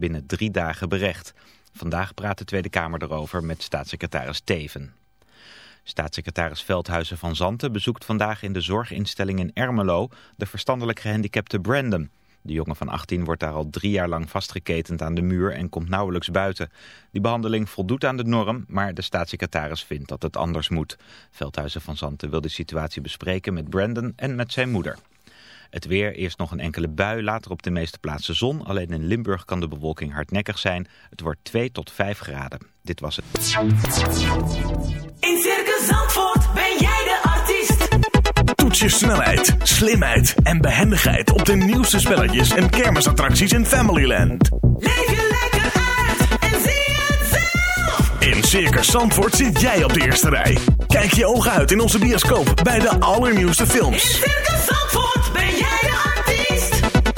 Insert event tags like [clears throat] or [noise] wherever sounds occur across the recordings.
binnen drie dagen berecht. Vandaag praat de Tweede Kamer erover met staatssecretaris Teven. Staatssecretaris Veldhuizen van Zanten bezoekt vandaag in de zorginstelling in Ermelo de verstandelijk gehandicapte Brandon. De jongen van 18 wordt daar al drie jaar lang vastgeketend aan de muur en komt nauwelijks buiten. Die behandeling voldoet aan de norm, maar de staatssecretaris vindt dat het anders moet. Veldhuizen van Zanten wil de situatie bespreken met Brandon en met zijn moeder. Het weer, eerst nog een enkele bui, later op de meeste plaatsen zon. Alleen in Limburg kan de bewolking hardnekkig zijn. Het wordt 2 tot 5 graden. Dit was het. In Circus Zandvoort ben jij de artiest. Toets je snelheid, slimheid en behendigheid op de nieuwste spelletjes en kermisattracties in Familyland. Leef je lekker uit en zie het zelf. In Circus Zandvoort zit jij op de eerste rij. Kijk je ogen uit in onze bioscoop bij de allernieuwste In films. Circus Zandvoort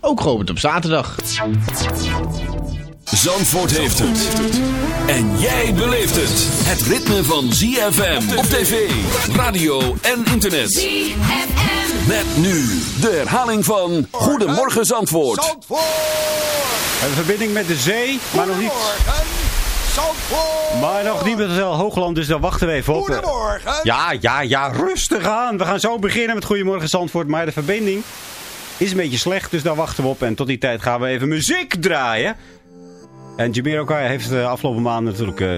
ook geopend op zaterdag. Zandvoort heeft het. En jij beleeft het. Het ritme van ZFM op tv, radio en internet. ZFM. Met nu de herhaling van Goedemorgen Zandvoort. Zandvoort! We hebben verbinding met de zee, maar nog niet, Goedemorgen, Zandvoort! maar nog niet met het Hoogland, dus daar wachten we even op. Goedemorgen! Ja, ja, ja, rustig aan. We gaan zo beginnen met Goedemorgen Zandvoort, maar de verbinding is een beetje slecht, dus daar wachten we op. En tot die tijd gaan we even muziek draaien. En Jamiroquai heeft de afgelopen maanden natuurlijk eh,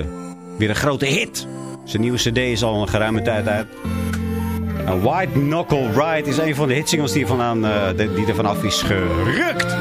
weer een grote hit. Zijn nieuwe cd is al een geruime tijd uit. En White Knuckle Ride is een van de hitsingles die, vandaan, eh, er vanaf is gerukt.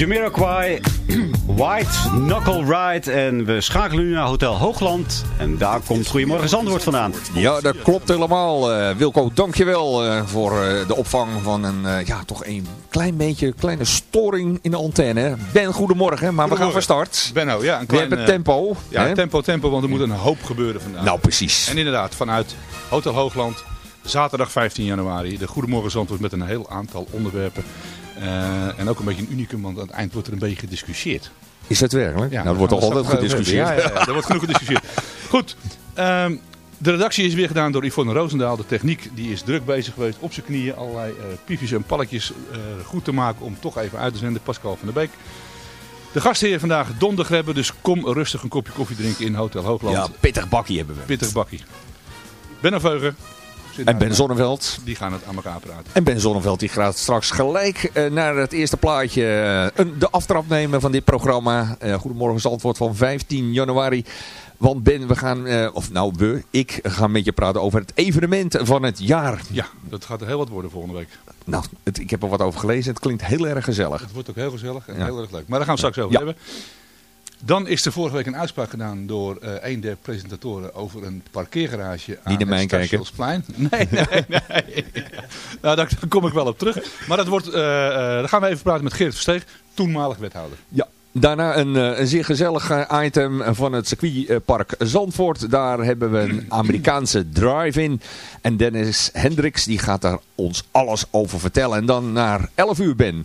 Jamiroquai, White Knuckle Ride. En we schakelen nu naar Hotel Hoogland. En daar komt Goedemorgen Zandvoort vandaan. Ja, dat klopt helemaal. Eh, Wilco, dankjewel uh, voor uh, de opvang van een, uh, ja, toch een klein beetje, kleine storing in de antenne. Ben, goedemorgen, maar we gaan van start. Benno, ja. Een klein, we hebben tempo. Ja, hè? tempo, tempo, want er moet een hoop gebeuren vandaag. Nou, precies. En inderdaad, vanuit Hotel Hoogland, zaterdag 15 januari, de Goedemorgen Zandvoort met een heel aantal onderwerpen. En ook een beetje een unicum, want aan het eind wordt er een beetje gediscussieerd. Is dat werkelijk? Ja, nou, er wordt toch altijd gediscussieerd. Ja, ja, ja, er wordt genoeg gediscussieerd. [laughs] Goed, um, de redactie is weer gedaan door Yvonne Roosendaal. De techniek die is druk bezig geweest op zijn knieën. Allerlei uh, piefjes en palletjes uh, goed te maken om toch even uit te zenden. Pascal van der Beek. De gastheer vandaag Don de Grebbe. Dus kom rustig een kopje koffie drinken in Hotel Hoogland. Ja, pittig bakkie hebben we. Pittig bakkie. Benno Veugen. En Ben Zonneveld. Die gaan het aan elkaar praten. En Ben Zonneveld die gaat straks gelijk uh, naar het eerste plaatje uh, de aftrap nemen van dit programma. Uh, Goedemorgen Zandvoort van 15 januari. Want Ben, we gaan, of nou we, ik ga met je praten over het evenement van het jaar. Ja, dat gaat er heel wat worden volgende week. Nou, het, ik heb er wat over gelezen. Het klinkt heel erg gezellig. Het wordt ook heel gezellig en ja. heel erg leuk. Maar daar gaan we straks over ja. hebben. Dan is er vorige week een uitspraak gedaan door uh, een der presentatoren over een parkeergarage aan Niet het Stationsplein. [laughs] Nee, nee, nee. [laughs] nou, daar kom ik wel op terug. Maar dat wordt, uh, uh, dan gaan we even praten met Geert Versteeg, toenmalig wethouder. Ja. Daarna een, een zeer gezellig item van het circuitpark Zandvoort. Daar hebben we een [clears throat] Amerikaanse drive-in. En Dennis Hendricks die gaat daar ons alles over vertellen. En dan naar 11 uur Ben.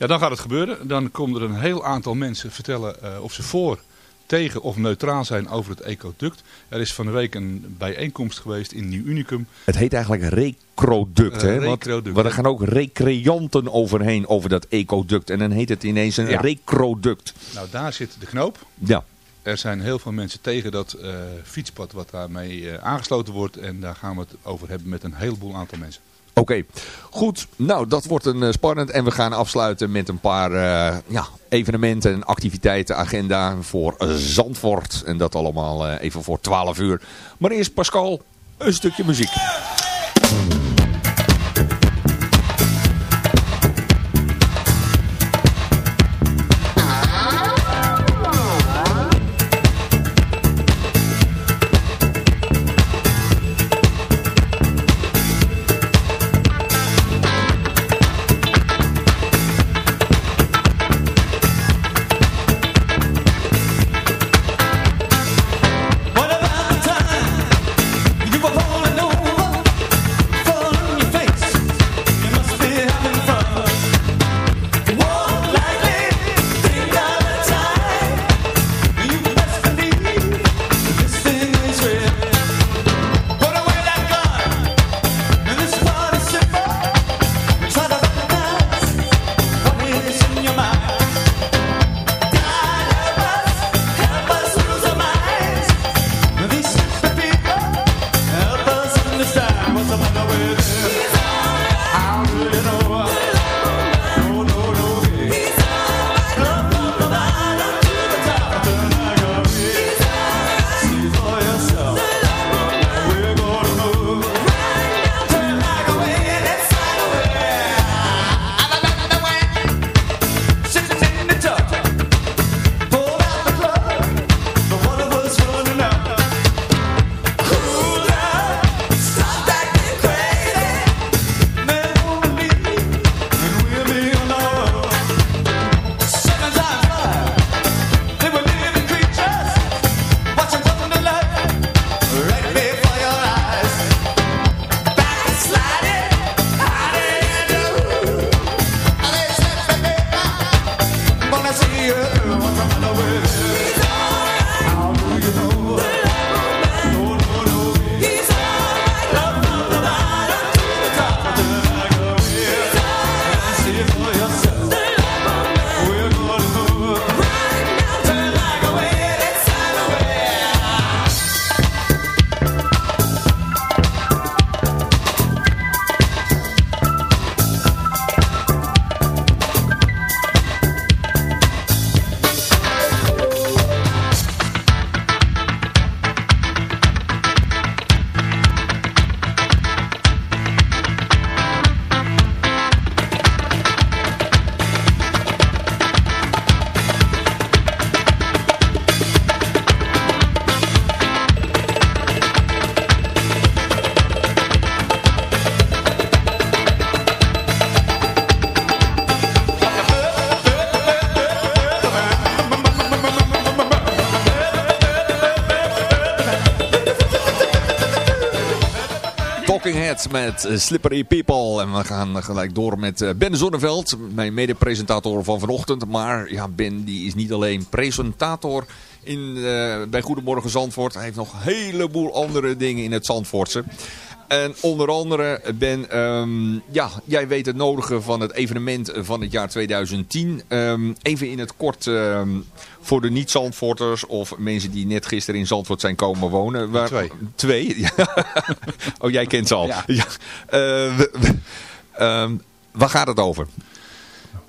Ja, dan gaat het gebeuren. Dan komen er een heel aantal mensen vertellen uh, of ze voor, tegen of neutraal zijn over het ecoduct. Er is van de week een bijeenkomst geweest in Nieuw Unicum. Het heet eigenlijk recroduct, hè? Uh, recroduct, Want er gaan ook recreanten overheen over dat ecoduct. En dan heet het ineens een ja. recroduct. Nou, daar zit de knoop. Ja. Er zijn heel veel mensen tegen dat uh, fietspad wat daarmee aangesloten wordt. En daar gaan we het over hebben met een heleboel aantal mensen. Oké, goed. Nou, dat wordt een uh, spannend. En we gaan afsluiten met een paar uh, ja, evenementen en activiteiten, agenda voor uh, Zandvoort. En dat allemaal even voor 12 uur. Maar eerst Pascal, een stukje muziek. Met eh, Slippery People. En we gaan gelijk door met eh, Ben Zonneveld, mijn mede-presentator van vanochtend. Maar ja, Ben die is niet alleen presentator in, eh, bij Goedemorgen Zandvoort. Hij heeft nog een heleboel andere dingen in het Zandvoortse. En onder andere, Ben, ehm, ja, jij weet het nodige van het evenement van het jaar 2010. Ehm, even in het kort ehm, voor de niet-Zandvoorters of mensen die net gisteren in Zandvoort zijn komen wonen. Waar, Twee. Twee? [laughs] Oh, jij kent ze al. Ja. [laughs] Ja. Eh, we- ehm, waar gaat het over?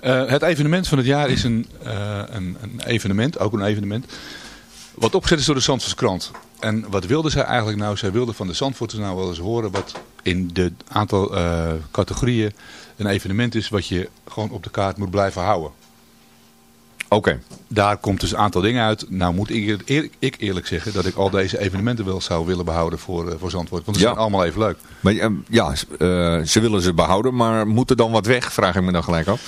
Eh, het evenement van het jaar is een, eh, een, een evenement, ook een evenement, wat opgezet is door de Zandvoortse krant. En wat wilden zij eigenlijk nou? Zij wilden van de Zandvoorters nou wel eens horen wat in de aantal eh, categorieën een evenement is wat je gewoon op de kaart moet blijven houden. Oké. Daar komt dus een aantal dingen uit. Nou moet ik, eer- ik eerlijk zeggen dat ik al deze evenementen wel zou willen behouden voor, eh, voor Zandvoort. Want ze Ja. zijn allemaal even leuk. Maar ehm, ja, eh, ze willen ze behouden, maar moet er dan wat weg? Vraag ik me dan gelijk af.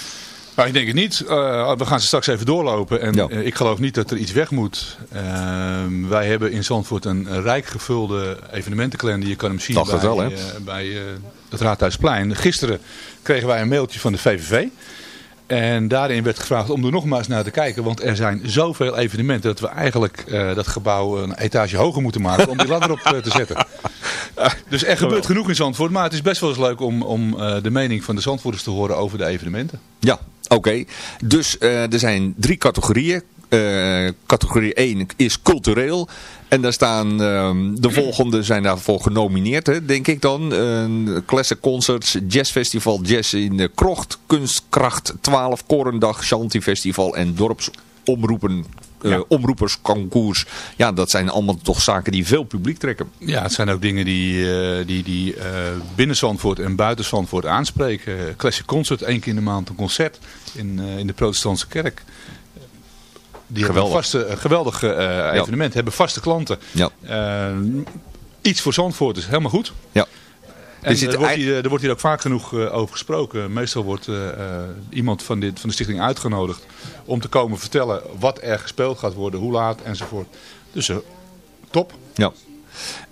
Nou, ik denk het niet. Eh, we gaan ze straks even doorlopen. En Ja. eh, ik geloof niet dat er iets weg moet. Ehm, wij hebben in Zandvoort een, rijk gevulde evenementenkalender. Je kan hem zien bij, wel, eh, bij het Raadhuisplein. Gisteren kregen wij een mailtje van de VVV. En daarin werd gevraagd om er nog maar eens naar te kijken. Want er zijn zoveel evenementen dat we eigenlijk dat gebouw een etage hoger moeten maken. om die ladder op te zetten. [laughs] Dus er gebeurt genoeg in Zandvoort. Maar het is best wel eens leuk om, om de mening van de Zandvoorters te horen over de evenementen. Ja, oké. Dus eh, er zijn drie categorieën. Eh, categorie 1 is cultureel. En daar staan ehm, de volgende zijn daarvoor genomineerd, hè, denk ik dan. Een Classic Concerts, Jazzfestival, Jazz in de Krocht, Kunstkracht 12, Korendag, Shanti Festival en Dorpsomroepen. Eh, Ja. Omroepersconcours. Ja, dat zijn allemaal toch zaken die veel publiek trekken. Ja, het zijn ook dingen die, eh, die, die eh, binnen Zandvoort en buiten Zandvoort aanspreken. Classic Concert, één keer in de maand een concert in, in de protestantse kerk. Die hebben een Geweldig. vaste, een geweldig evenement, hebben vaste klanten. Ja. Iets voor Zandvoort is helemaal goed. Ja. En Er zit wordt hier, er wordt hier ook vaak genoeg eh, over gesproken. Meestal wordt eh, eh, iemand van, dit, van de stichting uitgenodigd om te komen vertellen wat er gespeeld gaat worden, hoe laat enzovoort. Dus top. Ja.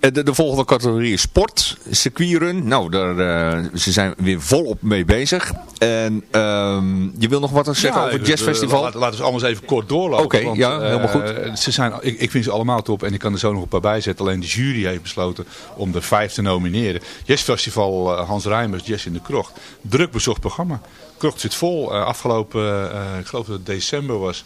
En De, de volgende categorie is sport, circuitrun. Nou, daar, eh, ze zijn weer volop mee bezig. En ehm, je wil nog wat zeggen Ja, over het jazzfestival? Laten, we allemaal eens even kort doorlopen. Oké, ja, eh, helemaal goed. Ze zijn, ik, ik vind ze allemaal top en ik kan er zo nog een paar bij zetten. Alleen de jury heeft besloten om er vijf te nomineren. Jazzfestival eh, Hans Rijmers, Jazz in de Krocht. Druk bezocht programma. Krocht zit vol. Eh, afgelopen, eh, ik geloof dat het december was,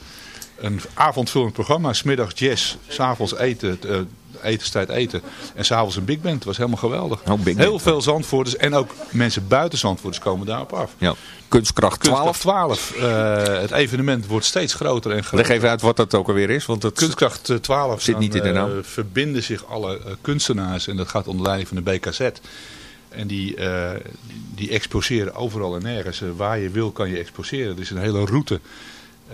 een avondvullend programma. Smiddags jazz, s'avonds eten, eh, etenstijd eten. En s'avonds een big band. Het was helemaal geweldig. Oh, Heel veel Zandvoorters en ook mensen buiten Zandvoorters komen daarop af. Ja. Kunstkracht 12. Kunstkracht 12. Eh, het evenement wordt steeds groter en groter. Leg even uit wat dat ook alweer is. Want het, Kunstkracht eh, 12 Zit dan, niet in de naam. eh, verbinden zich alle eh, kunstenaars en dat gaat onder leiding van de BKZ. En die, eh, die exposeren overal en nergens. Eh, waar je wil kan je exposeren. Het is een hele route.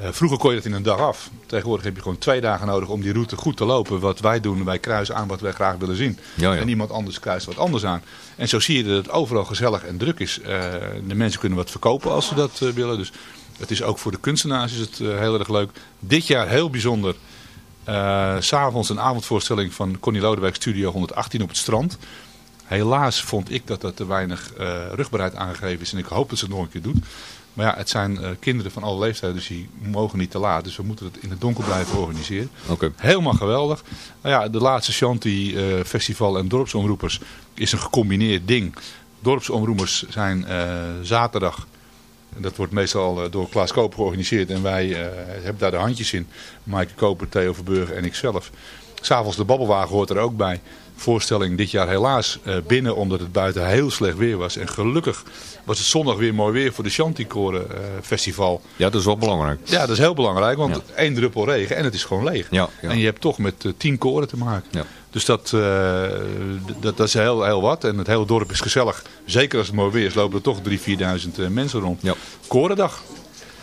Eh, vroeger kon je dat in een dag af. Tegenwoordig heb je gewoon twee dagen nodig om die route goed te lopen. Wat wij doen, wij kruisen aan wat wij graag willen zien. Ja, ja. En iemand anders kruist wat anders aan. En zo zie je dat het overal gezellig en druk is. Eh, de mensen kunnen wat verkopen als ze dat eh, willen. Dus het is ook voor de kunstenaars is het heel erg leuk. Dit jaar heel bijzonder. S S'avonds een avondvoorstelling van Connie Lodewijk Studio 118 op het strand. Helaas vond ik dat er te weinig rugbaarheid aangegeven is. En ik hoop dat ze het nog een keer doet. Maar ja, het zijn eh, kinderen van alle leeftijden, dus die mogen niet te laat. Dus we moeten het in het donker blijven organiseren. Oké. Helemaal geweldig. Nou ja, de laatste Shanti eh, Festival en dorpsomroepers is een gecombineerd ding. Dorpsomroepers zijn eh, zaterdag, en dat wordt meestal door Klaas Koper georganiseerd. En wij hebben daar de handjes in. Maaike Koper, Theo Verburg en ikzelf. S'avonds de babbelwagen hoort er ook bij. Voorstelling dit jaar helaas eh, binnen omdat het buiten heel slecht weer was. En gelukkig was het zondag weer mooi weer voor de Shanti-koren eh, festival. Ja, dat is wel belangrijk. Ja, dat is heel belangrijk, want Ja. één druppel regen en het is gewoon leeg. Ja, ja. En je hebt toch met eh, tien koren te maken. Ja. Dus dat, dat, dat is heel, heel wat. En het hele dorp is gezellig. Zeker als het mooi weer is, lopen er toch 3.000, 4.000 eh, mensen rond. Ja. Korendag.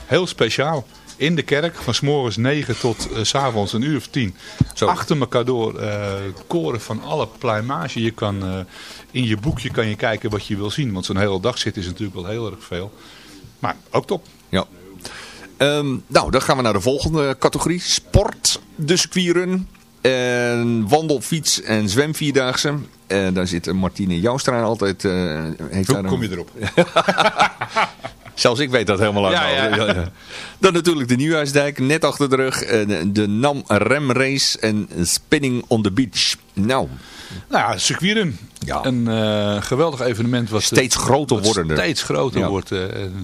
Heel speciaal. In de kerk, van s morgens 9 tot eh, s avonds een uur of 10. Zo. Achter elkaar door eh, koren van alle pluimage. Je kan, eh, in je boekje kan je kijken wat je wil zien. Want zo'n hele dag zit is natuurlijk wel heel erg veel. Maar ook top. Ja. Ehm, nou, dan gaan we naar de volgende categorie. Sport, de circuitrun. En wandel, fiets en zwemvierdaagse. Eh, daar zit Martine Joustra altijd. heeft Hoe daar kom een- je erop? [laughs] [laughs] Zelfs ik weet dat helemaal uit. Ja. Dan natuurlijk de Nieuwhuisdijk, net achter de rug. eh, de, de NAM Rem Race en Spinning on the Beach. Nou, Nou ja, circuitrun. Ja. Een eh, geweldig evenement. Wat Steeds groter wat wordende. Steeds groter Ja. wordt. eh,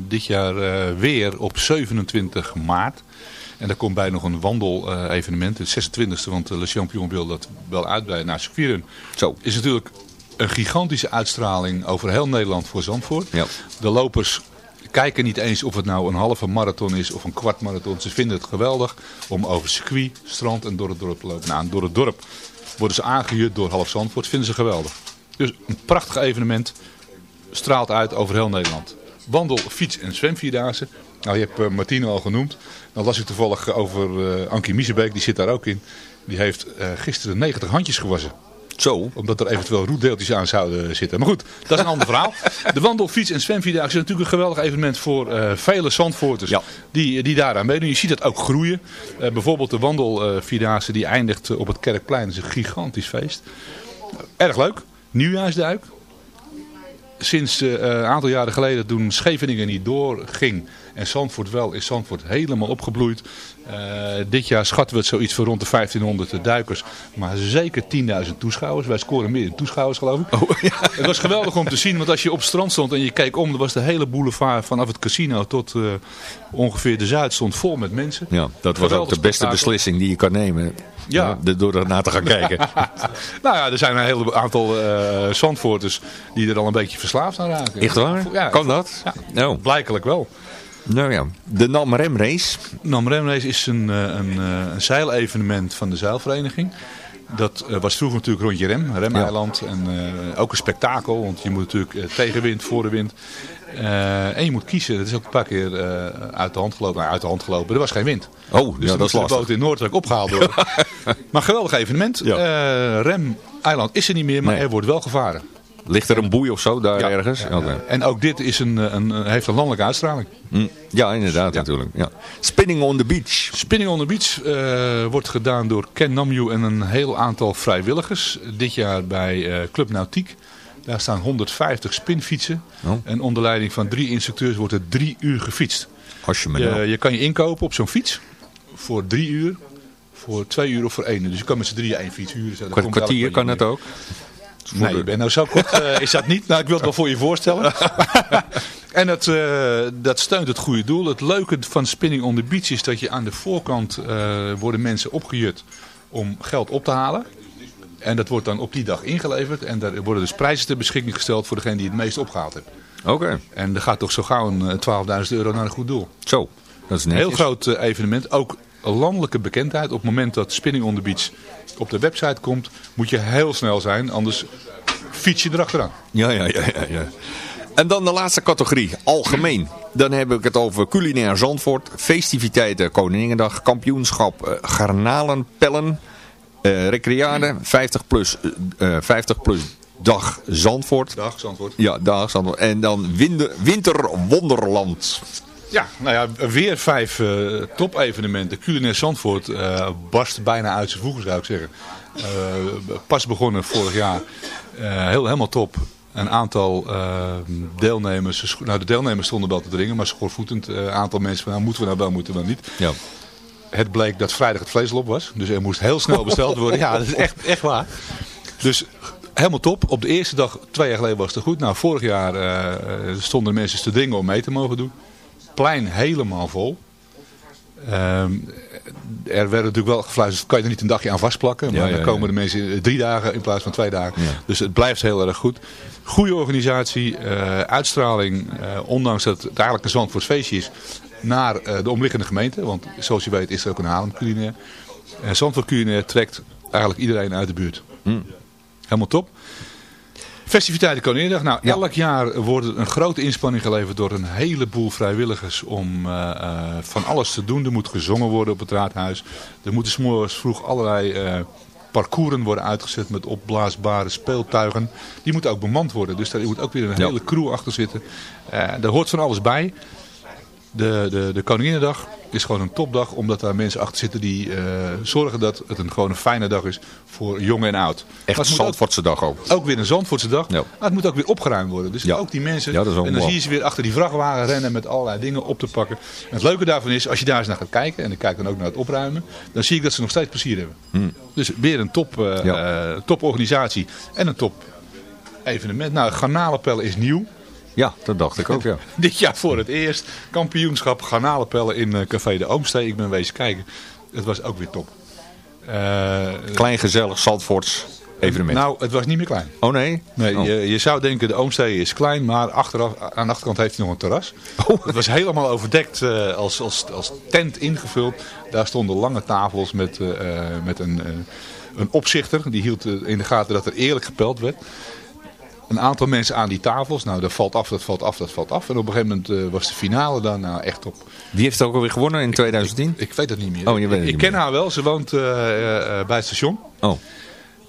dit jaar eh, weer op 27 maart. En daar komt bij nog een wandel-evenement. het 26e, want eh, Le Champion wil dat wel uitbreiden naar circuitrun. zo. Is natuurlijk een gigantische uitstraling over heel Nederland voor Zandvoort. Ja. De lopers kijken niet eens of het nou een halve marathon is of een kwart marathon. Ze vinden het geweldig om over circuit, strand en door het dorp te lopen. Nou, door het dorp worden ze aangehuurd door half Zandvoort. Vinden ze geweldig. Dus een prachtig evenement. Straalt uit over heel Nederland. Wandel, fiets en zwemvierdaagse. Nou, je hebt eh, Martine al genoemd. Dan las ik toevallig over eh Ankie Miezebeek. Die zit daar ook in. Die heeft eh, gisteren 90 handjes gewassen Zo. omdat er eventueel roetdeeltjes aan zouden zitten. Maar goed, dat is een ander verhaal. De wandel, fiets en zwemvierdaagse is natuurlijk een geweldig evenement voor eh, vele Zandvoorters Ja. die, die daaraan meedoen. Je ziet dat ook groeien. Eh, bijvoorbeeld de wandelvierdaagse die eindigt op het Kerkplein. Dat is een gigantisch feest. Erg leuk. Nieuwjaarsduik. Sinds eh, een aantal jaren geleden toen Scheveningen niet doorging en Zandvoort wel, is Zandvoort helemaal opgebloeid. Eh, dit jaar schatten we het zoiets voor rond de 1500 duikers, maar zeker 10.000 toeschouwers. Wij scoren meer in toeschouwers geloof ik. [laughs] Het was geweldig om te zien, want als je op het strand stond en je keek om, dan was de hele boulevard vanaf het casino tot eh, ongeveer de Zuid stond vol met mensen. Ja, dat was ook de beste spektakel. beslissing die je kan nemen. Ja. de- door ernaar te gaan kijken. [laughs] Nou ja, er zijn een heel aantal eh Zandvoorters die er al een beetje verslaafd aan raken. Echt waar? Ja, kan dat? Ja. Nou, Blijkelijk wel. Nou ja, de NAM Rem Race. Nam Remrace is een, eh, een, eh, een zeilevenement van de zeilvereniging. Dat eh, was vroeger natuurlijk rondje Rem, Remeiland. En eh, ook een spektakel, want je moet natuurlijk tegenwind, voor de wind. En je moet kiezen. Dat is ook een paar keer uit de hand gelopen. Nou, uit de hand gelopen. Er was geen wind. Oh, Dus ja, dat is de boten in Noordwijk opgehaald worden. [laughs] maar geweldig evenement. Ja. Rem Eiland is er niet meer, maar Nee. er wordt wel gevaren. Ligt er een boei of zo daar Ja. ergens? Ja. En ook dit is een, een, een- heeft een landelijke uitstraling. Hm, Ja, inderdaad natuurlijk. Ja. Spinning on the beach. Spinning on the Beach eh, wordt gedaan door Ken Namju en een heel aantal vrijwilligers. Dit jaar bij eh, Club Nautiek. Daar staan 150 spinfietsen. Oh. En onder leiding van drie instructeurs wordt er drie uur gefietst. Als je nou... je kan je inkopen op zo'n fiets voor drie uur, voor twee uur of voor één uur. Dus je kan met z'n drieën één fiets huren. Kwartier kan het neer. Nee, je bent nou zo kort. [laughs] eh, is dat niet? Nou, ik wil het wel voor je voorstellen. [laughs] en dat, eh, dat steunt het goede doel. Het leuke van Spinning on the Beach is dat je aan de voorkant eh, worden mensen opgejut om geld op te halen. En dat wordt dan op die dag ingeleverd. En daar worden dus prijzen ter beschikking gesteld voor degene die het meest opgehaald heeft. Oké, En er gaat toch zo gauw een eh, 12.000 euro naar een goed doel. zo. Dat is Een heel groot evenement. Ook landelijke bekendheid. Op het moment dat Spinning on the Beach op de website komt, moet je heel snel zijn. Anders fiets je erachteraan. Ja, ja, ja, ja, ja. En dan de laatste categorie, algemeen. Dan heb ik het over culinair Zandvoort, festiviteiten, Koninginnedag, kampioenschap, eh, garnalenpellen, eh recreade, 50 plus, eh, eh, 50 plus dag Zandvoort. Dag, Zandvoort. Ja, dag Zandvoort. En dan winder, winterwonderland. Ja, nou ja, weer vijf eh top-evenementen. Culinair Zandvoort eh, barst bijna uit zijn voegen, zou ik zeggen. Eh, pas begonnen vorig jaar. Heel, helemaal top. Een aantal deelnemers, nou de deelnemers stonden wel te dringen, maar schoorvoetend. Een aantal mensen van, nou moeten we nou wel, moeten we nou niet. Ja. Het bleek dat vrijdag het vlees op was. Dus er moest heel snel besteld worden. Ja, dat is echt, echt waar. Dus helemaal top. Op de eerste dag, twee jaar geleden was het goed. Nou, vorig jaar stonden de mensen te dringen om mee te mogen doen. Plein helemaal vol. Ehm, er werd natuurlijk wel gefluisterd, kan je er niet een dagje aan vastplakken. Maar Ja, ja, dan komen de mensen drie dagen in plaats van twee dagen. Dus het blijft heel erg goed. Goede organisatie, eh, uitstraling, eh, ondanks dat het eigenlijk een Zandvoorts feestje is, naar eh, de omliggende gemeente. Want zoals je weet is er ook een Haarlem culinair. En Zandvoort culinair trekt eigenlijk iedereen uit de buurt. Helemaal top. Festiviteiten Koninginnedag. Nou, elk jaar wordt er een grote inspanning geleverd door een heleboel vrijwilligers om eh, eh, van alles te doen. Er moet gezongen worden op het raadhuis. Er moeten 's morgens vroeg allerlei eh parcoursen worden uitgezet met opblaasbare speeltuigen. Die moeten ook bemand worden. Dus daar moet ook weer een hele crew achter zitten. Daar hoort van alles bij. De, de, de Koninginnedag is gewoon een topdag, omdat daar mensen achter zitten die eh, zorgen dat het een, gewoon een fijne dag is voor jong en oud. Echt ook- Zandvoortse dag ook. ook weer een Zandvoortse dag. Ja. Maar het moet ook weer opgeruimd worden. Dus Ja. ook die mensen. Ja, en dan zie je ze weer achter die vrachtwagen rennen met allerlei dingen op te pakken. En het leuke daarvan is, als je daar eens naar gaat kijken. En ik kijk dan ook naar het opruimen. Dan zie ik dat ze nog steeds plezier hebben. Dus weer een top, Hmm. Eh, toporganisatie. En een top evenement. Nou, garnalenpellen is nieuw. Ja, dat dacht ik ook, ja. [laughs] Dit jaar voor het eerst. Kampioenschap garnalenpellen in eh, Café de Oomstee. Ik ben wezen kijken. Het was ook weer top. Eh, Klein, gezellig, Zandvoorts evenement. nou, het was niet meer klein. oh nee? Nee, Oh. je, je zou denken de Oomstee is klein, maar achteraf, aan de achterkant heeft hij nog een terras. Oh. Het was helemaal overdekt eh, als, als, als tent ingevuld. Daar stonden lange tafels met, met een, een opzichter. Die hield in de gaten dat er eerlijk gepeld werd. Een aantal mensen aan die tafels. Nou, dat valt af, dat valt af, dat valt af. En op een gegeven moment eh, was de finale dan nou, echt op. Wie heeft het ook alweer gewonnen in 2010? Ik weet het niet meer. Oh, je weet het ik niet ken haar wel. Ze woont eh, eh, bij het station. Oh,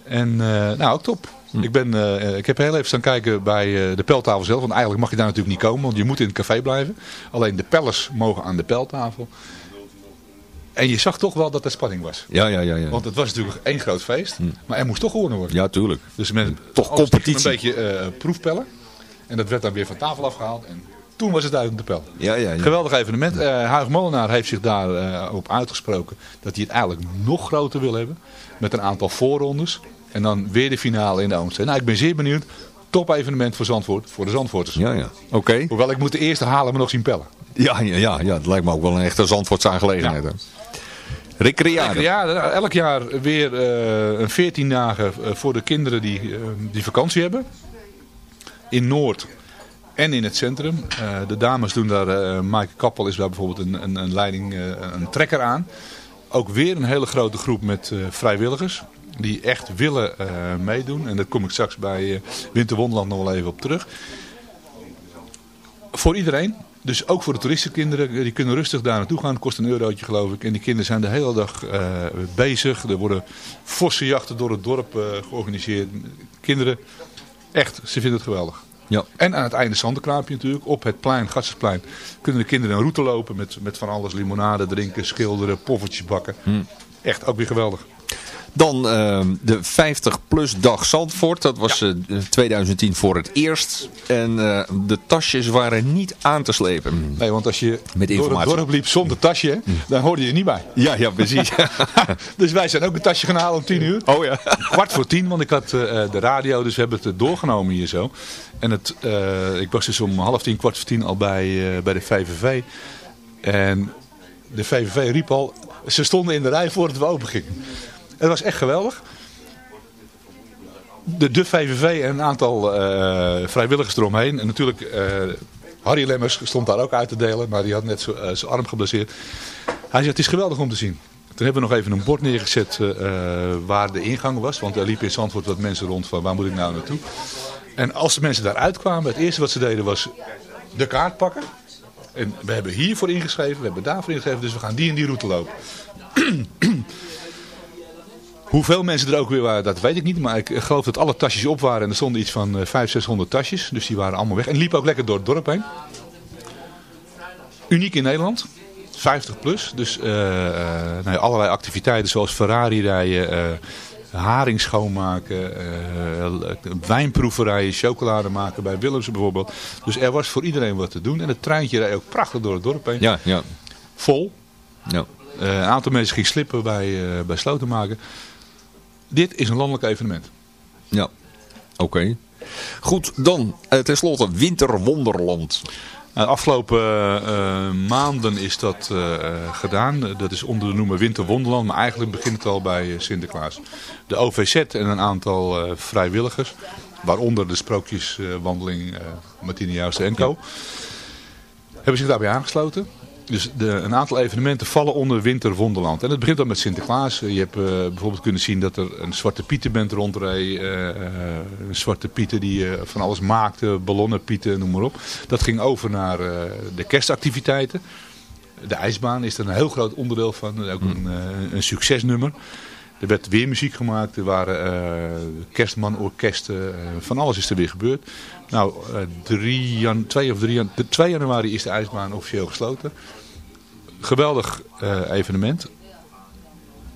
En nou, ook top. Ik, ben, ik heb heel even staan kijken bij de peltafel zelf. Want eigenlijk mag je daar natuurlijk niet komen, want je moet in het café blijven. Alleen de pellers mogen aan de peltafel. En je zag toch wel dat er spanning was. ja, ja, ja. ja. Want het was natuurlijk één groot feest. Maar er moest toch gewonnen worden. Ja, tuurlijk. Dus men, Toch alles competitie. Een beetje eh, proefpellen. En dat werd dan weer van tafel afgehaald. En toen was het uit te pellen. Ja, ja, ja. Geweldig evenement. Eh Huig Molenaar heeft zich daarop op uitgesproken dat hij het eigenlijk nog groter wil hebben. Met een aantal voorrondes. En dan weer de finale in de Oomstee. Nou, ik ben zeer benieuwd. Top evenement voor Zandvoort, voor de Zandvoorters. Ja, ja. Oké. Hoewel ik moet de eerste halen maar nog zien pellen. Ja, ja, ja, ja, dat lijkt me ook wel een echte Zandvoortse aangelegenheid. hè. Recreade. Ja, nou, elk jaar weer eh, een 14 dagen eh, voor de kinderen die, eh, die vakantie hebben. In Noord en in het centrum. De dames doen daar, Maaike Kappel is daar bijvoorbeeld een, een, een leiding, een trekker aan. Ook weer een hele grote groep met vrijwilligers. Die echt willen meedoen. En daar kom ik straks bij Winterwonderland nog wel even op terug. Voor iedereen. Dus ook voor de toeristenkinderen. Die kunnen rustig daar naartoe gaan. Kost een eurotje geloof ik. En die kinderen zijn de hele dag eh, bezig. Er worden vossenjachten door het dorp eh, georganiseerd. Kinderen, echt, ze vinden het geweldig. Ja. En aan het einde Zandenkraampje natuurlijk. Op het plein, Gassersplein, kunnen de kinderen een route lopen. Met, met van alles. Limonade drinken, schilderen, poffertjes bakken. Echt ook weer geweldig. Dan ehm, de 50-plus dag Zandvoort. Dat was eh, 2010 voor het eerst. En eh, de tasjes waren niet aan te slepen. Nee, want als je Met door het informatie. dorp liep zonder tasje, hè, dan hoorde je er niet bij. Ja, ja, precies. [laughs] Dus wij zijn ook een tasje gaan halen om tien uur. oh ja. [laughs] Kwart voor tien, want ik had eh, de radio, dus we hebben het eh, doorgenomen hier zo. En het, eh, ik was dus om half tien, kwart voor tien al bij, eh, bij de VVV. En de VVV riep al, ze stonden in de rij voordat we open gingen. Het was echt geweldig. De, VVV en een aantal eh, vrijwilligers eromheen. En natuurlijk, eh, Harry Lemmers stond daar ook uit te delen, maar die had net eh, zijn arm geblesseerd. Hij zei, het is geweldig om te zien. Toen hebben we nog even een bord neergezet waar de ingang was. Want er liepen in Zandvoort wat mensen rond van waar moet ik nou naartoe. En als de mensen daaruit kwamen, het eerste wat ze deden was de kaart pakken. En we hebben hiervoor ingeschreven, we hebben daarvoor ingeschreven, dus we gaan die en die route lopen. [clears throat] Hoeveel mensen er ook weer waren, dat weet ik niet. Maar ik geloof dat alle tasjes op waren. En er stonden iets van eh, 500, 600 tasjes. Dus die waren allemaal weg. En liepen ook lekker door het dorp heen. Uniek in Nederland. 50 plus. Dus eh, eh, nou ja, allerlei activiteiten zoals Ferrari rijden. eh, haring schoonmaken. eh, wijnproeverijen. Chocolade maken bij Willemsen bijvoorbeeld. Dus er was voor iedereen wat te doen. En het treintje reed ook prachtig door het dorp heen. Ja, ja. Vol. ja. Eh, een aantal mensen ging slippen bij, eh bij Slotenmaken. Dit is een landelijk evenement. Ja, oké. Goed, dan eh, tenslotte Winterwonderland. De afgelopen eh, maanden is dat eh, eh, gedaan. Dat is onder de noemer Winterwonderland, maar eigenlijk begint het al bij eh, Sinterklaas. De OVZ en een aantal eh, vrijwilligers, waaronder de sprookjeswandeling eh Martine Jouster en Co. Hebben zich daarbij aangesloten. Dus de, een aantal evenementen vallen onder Winterwonderland. En het begint dan met Sinterklaas. Je hebt eh, bijvoorbeeld kunnen zien dat er een Zwarte Pietenband rondreed. eh, eh, een Zwarte Pieten die van alles maakte. Ballonnen Pieten, noem maar op. Dat ging over naar de kerstactiviteiten. De ijsbaan is er een heel groot onderdeel van. Ook een, eh, een succesnummer. Er werd weer muziek gemaakt, er waren kerstmanorkesten, van alles is er weer gebeurd. Nou, 3 jan 2 of 3 jan 2 januari is de ijsbaan officieel gesloten. Geweldig eh, evenement.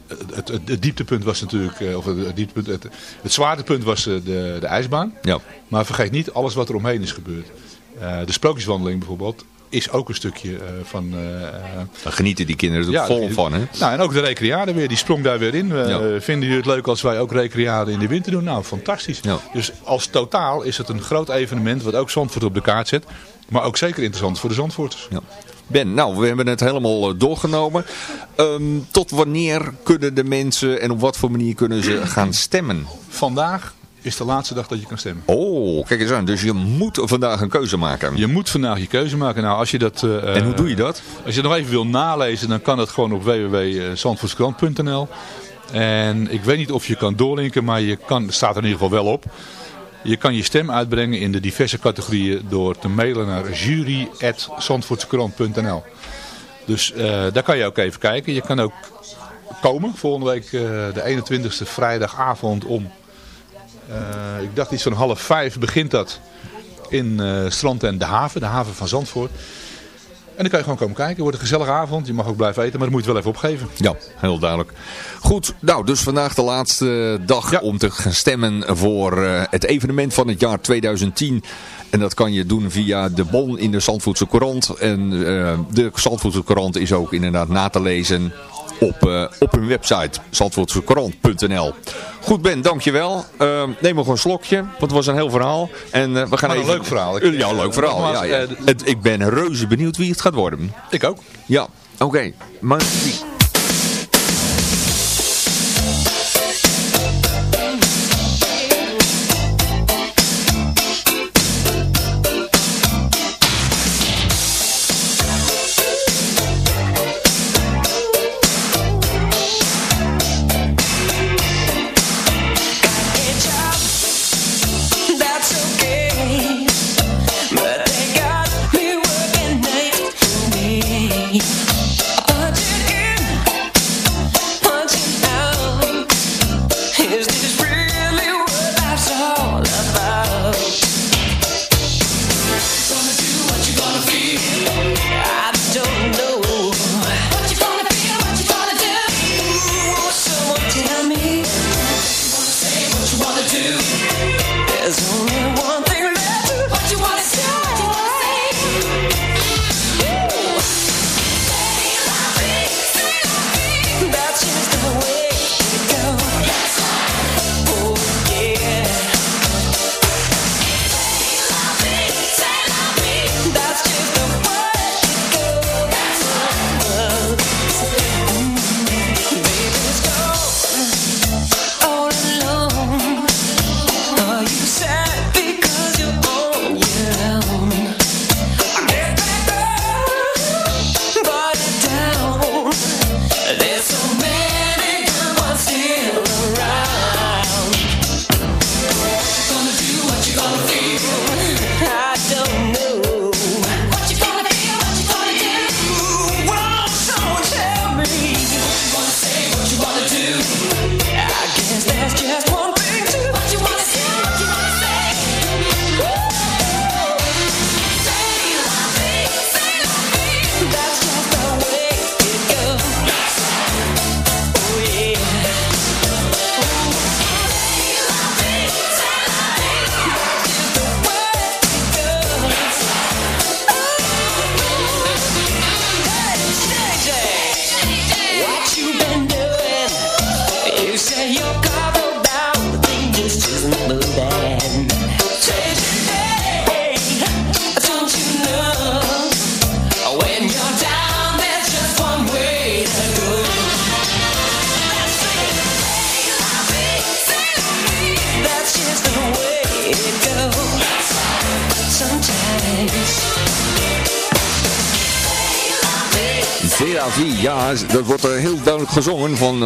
Het, het, het dieptepunt was natuurlijk, eh, of het, dieptepunt, het, het zwaartepunt was eh, de, de ijsbaan. Ja. Maar vergeet niet alles wat er omheen is gebeurd. De sprookjeswandeling bijvoorbeeld is ook een stukje van... Daar genieten die kinderen er ja, vol van, hè? Nou, en ook de recreade weer, die sprong daar weer in. Ja. Vinden jullie het leuk als wij ook recreade in de winter doen? Nou, fantastisch. Ja. Dus als totaal is het een groot evenement wat ook Zandvoort op de kaart zet. Maar ook zeker interessant voor de Zandvoorters. Ja. Ben, nou, we hebben het helemaal eh, doorgenomen. Ehm, tot wanneer kunnen de mensen en op wat voor manier kunnen ze gaan stemmen? Vandaag is de laatste dag dat je kan stemmen. Oh, kijk eens aan. Dus je moet vandaag een keuze maken. Je moet vandaag je keuze maken. Nou, als je dat... eh, En hoe doe je dat? Als je het nog even wil nalezen, dan kan dat gewoon op www.zandvoortskrant.nl. En ik weet niet of je kan doorlinken, maar je kan, staat er in ieder geval wel op. Je kan je stem uitbrengen in de diverse categorieën door te mailen naar jury.zandvoortskrant.nl. Dus eh, daar kan je ook even kijken. Je kan ook komen volgende week eh, de 21ste vrijdagavond om, eh, ik dacht iets van half vijf begint dat in Strand en de Haven, de haven van Zandvoort. En dan kan je gewoon komen kijken. Het wordt een gezellige avond. Je mag ook blijven eten, maar dat moet je wel even opgeven. Ja, heel duidelijk. Goed, nou, dus vandaag de laatste dag Ja. om te gaan stemmen voor eh, het evenement van het jaar 2010. En dat kan je doen via de bon in de Zandvoortse Courant. En eh, de Zandvoortse Courant is ook inderdaad na te lezen op, eh, op hun website, zandvoortsecourant.nl. Goed Ben, dankjewel. Uh, neem nog een slokje, want het was een heel verhaal. En eh, we gaan Maar een even... leuk verhaal. Ik- Eh, Ja, een leuk verhaal. Nogmaals, Ja, eh, Het, ik ben reuze benieuwd wie het gaat worden. Ik ook. Ja, oké. Maar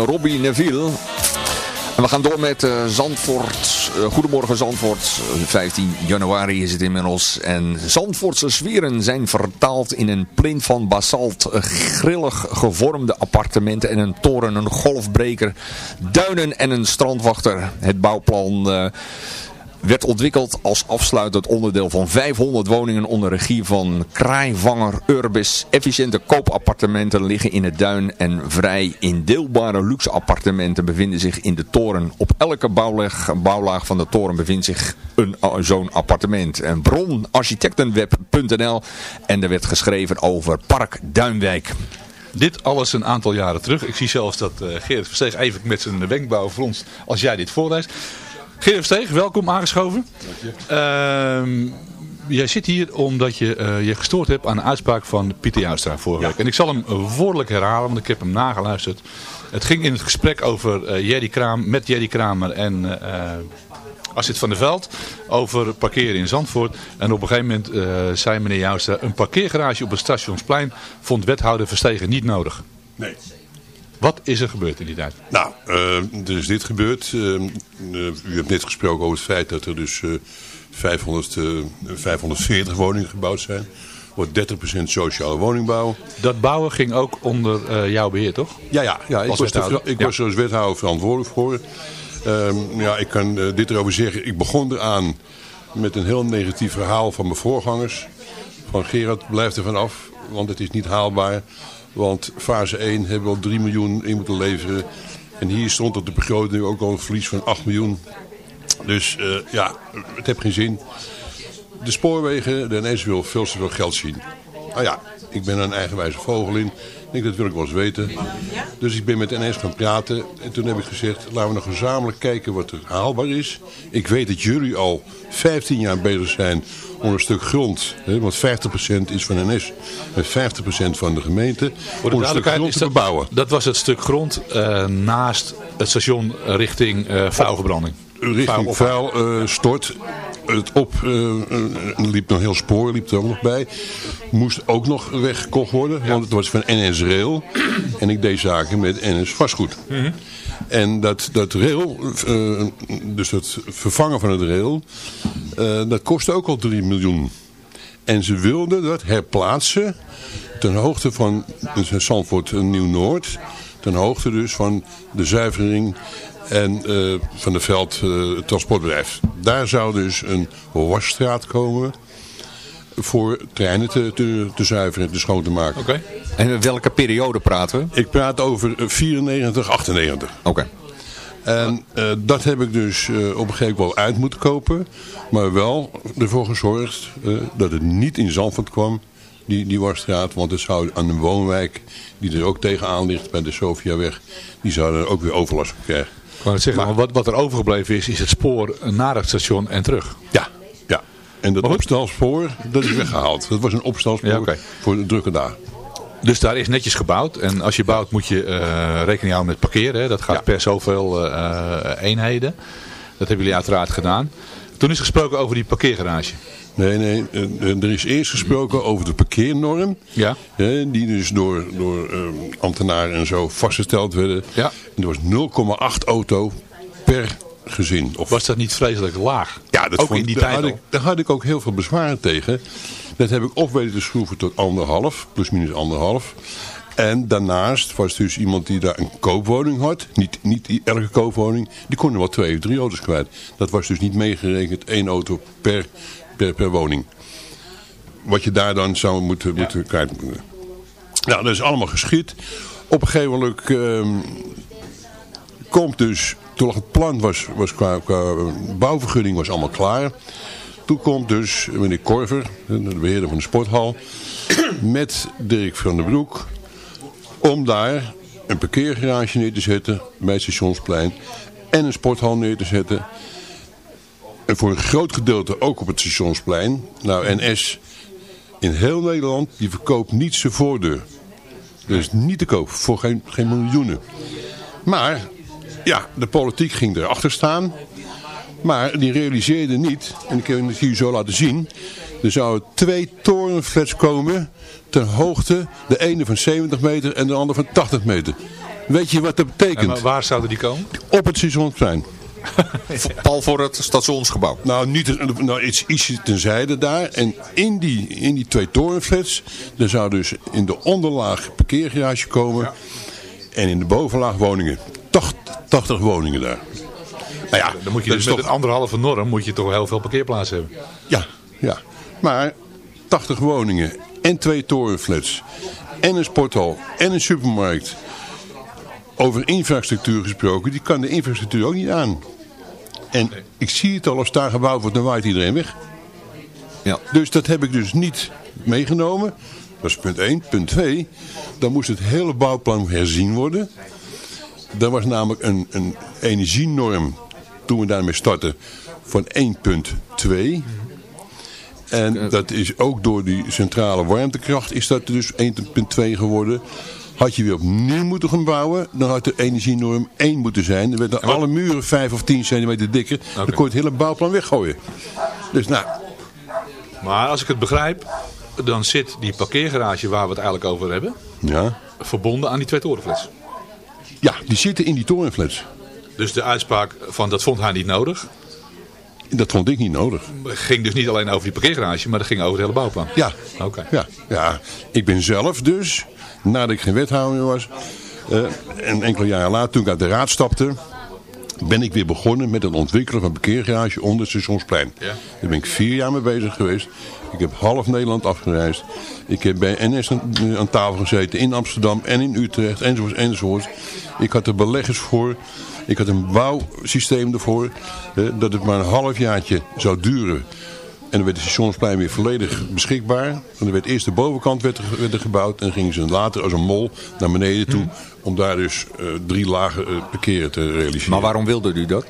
Robbie Neville. En we gaan door met eh, Zandvoort. Eh, Goedemorgen Zandvoort. Eh, 15 januari is het inmiddels. En Zandvoortse sferen zijn vertaald in een plint van basalt. Grillig gevormde appartementen en een toren, een golfbreker, duinen en een strandwachter. Het bouwplan... eh, werd ontwikkeld als afsluitend onderdeel van 500 woningen onder regie van Kraaivanger Urbis. Efficiënte koopappartementen liggen in het duin en vrij indeelbare luxe appartementen bevinden zich in de toren. Op elke bouwlaag, van de toren bevindt zich uh, zo'n appartement. Een bron architectenweb.nl en er werd geschreven over Park Duinwijk. Dit alles een aantal jaren terug. Ik zie zelfs dat eh Gerrit Versteeg even met zijn wenkbrauwen fronst als jij dit voorleest. Gerrit Versteeg, welkom aangeschoven. Ehm, jij zit hier omdat je eh, je gestoord hebt aan de uitspraak van Pieter Jouwstra vorige week. En ik zal hem woordelijk herhalen, want ik heb hem nageluisterd. Het ging in het gesprek over eh Jerry Kraam, met Jerry Kramer en eh Astrid van der Veld over parkeren in Zandvoort. En op een gegeven moment zei meneer Jouwstra, een parkeergarage op het stationsplein vond wethouder Verstegen niet nodig. Nee. Wat is er gebeurd in die tijd? Nou, eh, er is dit gebeurd. Eh, u hebt net gesproken over het feit dat er dus eh, 500, eh, 540 woningen gebouwd zijn. Wordt 30% sociale woningbouw. Dat bouwen ging ook onder jouw beheer, toch? Ja, ja, ja ik, was, de- ik Ja. was als wethouder verantwoordelijk voor. Ehm, ja, ik kan dit erover zeggen. Ik begon eraan met een heel negatief verhaal van mijn voorgangers. Van Gerard, blijf er vanaf, want het is niet haalbaar. Want fase 1 hebben we al 3 miljoen in moeten leveren. En hier stond op de begroting ook al een verlies van 8 miljoen. Dus eh, ja, het heeft geen zin. De spoorwegen, de NS wil veel te veel geld zien. Nou ja, ik ben een eigenwijze vogel in. Ik denk, dat wil ik wel eens weten. Dus ik ben met NS gaan praten. En toen heb ik gezegd, laten we nou gezamenlijk kijken wat er haalbaar is. Ik weet dat jullie al 15 jaar bezig zijn om een stuk grond. Hè, want 50% is van NS en 50% van de gemeente. Voor de om een stuk grond te dat, bebouwen. dat was het stuk grond eh, naast het station richting eh vuilverbranding. richting vuil eh, stort. Het op, er liep nog heel spoor, liep er ook nog bij. Moest ook nog weggekocht worden, want het was van NS Rail. En ik deed zaken met NS Vastgoed. En dat, dat rail, eh, dus het vervangen van het rail, dat kostte ook al 3 miljoen. En ze wilden dat herplaatsen ten hoogte van dus Zandvoort Nieuw-Noord. Ten hoogte dus van de zuivering en eh, van de veld eh, transportbedrijf. Daar zou dus een wasstraat komen voor treinen te, te, te zuiveren en te schoon te maken. Oké. En welke periode praten we? Ik praat over eh, 94, 98. Oké. En eh, dat heb ik dus eh, op een gegeven moment wel uit moeten kopen. Maar wel ervoor gezorgd eh, dat het niet in Zandvoort kwam, die, die wasstraat. Want het zou aan een woonwijk, die er ook tegenaan ligt bij de Sofiaweg, die zou er ook weer overlast van krijgen. Net zeggen, Maar- wat, wat er overgebleven is, is het spoor naar het station en terug. Ja, ja. En dat Maar goed. opstalspoor, dat is weggehaald. Dat was een opstalspoor Ja, voor de drukke dagen. Dus daar is netjes gebouwd. En als je bouwt moet je eh, rekening houden met parkeren. Hè. Dat gaat Ja. per zoveel eh, eenheden. Dat hebben jullie uiteraard gedaan. Toen is gesproken over die parkeergarage. Nee, nee, eh, eh, er is eerst gesproken over de parkeernorm. Ja. die dus door, door eh, ambtenaren en zo vastgesteld werden. Ja. En er was 0,8 auto per gezin. Of, Was dat niet vreselijk laag? ja, dat ook vond- in die daar tijd had, ik, daar had ik ook heel veel bezwaren tegen. Dat heb ik op weten te schroeven tot anderhalf, plus minus anderhalf. En daarnaast was dus iemand die daar een koopwoning had. Niet, niet elke koopwoning. Die kon er wel twee of drie auto's kwijt. Dat was dus niet meegerekend één auto per, per, per woning. Wat je daar dan zou moeten, moeten kwijt moeten. Nou, dat is allemaal geschied. Op een gegeven moment ehm, komt dus, toen het plan was, was qua, qua bouwvergunning was allemaal klaar. Toen komt dus meneer Korver, de beheerder van de sporthal, [clears throat] met Dirk van der Broek, om daar een parkeergarage neer te zetten bij het stationsplein en een sporthal neer te zetten. En voor een groot gedeelte ook op het stationsplein. Nou, NS in heel Nederland, die verkoopt niet zijn voordeur. Dus niet te koop, voor geen, geen miljoenen. Maar, ja, de politiek ging erachter staan. Maar die realiseerde niet, en ik heb het hier zo laten zien... er zouden twee torenflats komen ter hoogte. De ene van 70 meter en de andere van 80 meter. Weet je wat dat En betekent? waar zouden die komen? Op het Stationsplein. [laughs] Pal voor het stationsgebouw. Nou, niet, nou iets, ietsje ten zijde daar. En in die, in die twee torenflats, daar zou dus in de onderlaag parkeergarage komen. En in de bovenlaag woningen. 80, 80 woningen daar. Nou ja, Dan moet je dat dus met toch een anderhalve norm moet je toch heel veel parkeerplaatsen hebben. Ja, ja. Maar 80 woningen en twee torenflats en een sporthal en een supermarkt. Over infrastructuur gesproken, die kan de infrastructuur ook niet aan. En ik zie het al, als daar gebouwd wordt, dan waait iedereen weg. Ja. Dus dat heb ik dus niet meegenomen. Dat is punt 1. Punt 2, dan moest het hele bouwplan herzien worden. Er was namelijk een, een energienorm, toen we daarmee startten, van 1.2. En dat is ook door die centrale warmtekracht is dat dus 1.2 geworden. Had je weer opnieuw moeten gaan bouwen, dan had de energienorm 1 moeten zijn. Dan werden alle muren 5 of 10 centimeter dikker. Dan kon je het hele bouwplan weggooien. Dus nou, Maar als ik het begrijp, dan zit die parkeergarage waar we het eigenlijk over hebben, ja. verbonden aan die twee torenflats. ja, die zitten in die torenflats. Dus de uitspraak van dat vond hij niet nodig, Dat vond ik niet nodig. ging dus niet alleen over die parkeergarage, maar dat ging over het hele bouwplan. Ja, Oké. ja, ja. Ik ben zelf dus, nadat ik geen wethouder was, eh, en enkele jaren later toen ik uit de raad stapte, ben ik weer begonnen met het ontwikkelen van een parkeergarage onder het stationsplein. Ja. Daar ben ik vier jaar mee bezig geweest. Ik heb half Nederland afgereisd. Ik heb bij NS aan, eh, aan tafel gezeten in Amsterdam en in Utrecht enzovoorts enzovoorts. Ik had er beleggers voor. Ik had een bouwsysteem ervoor. eh, dat het maar een halfjaartje zou duren. En dan werd het stationsplein weer volledig beschikbaar. En dan werd eerst de bovenkant werd er, werd er gebouwd. En gingen ze later als een mol naar beneden toe. Om daar dus eh, drie lagen eh, parkeren te realiseren. Maar waarom wilde u dat?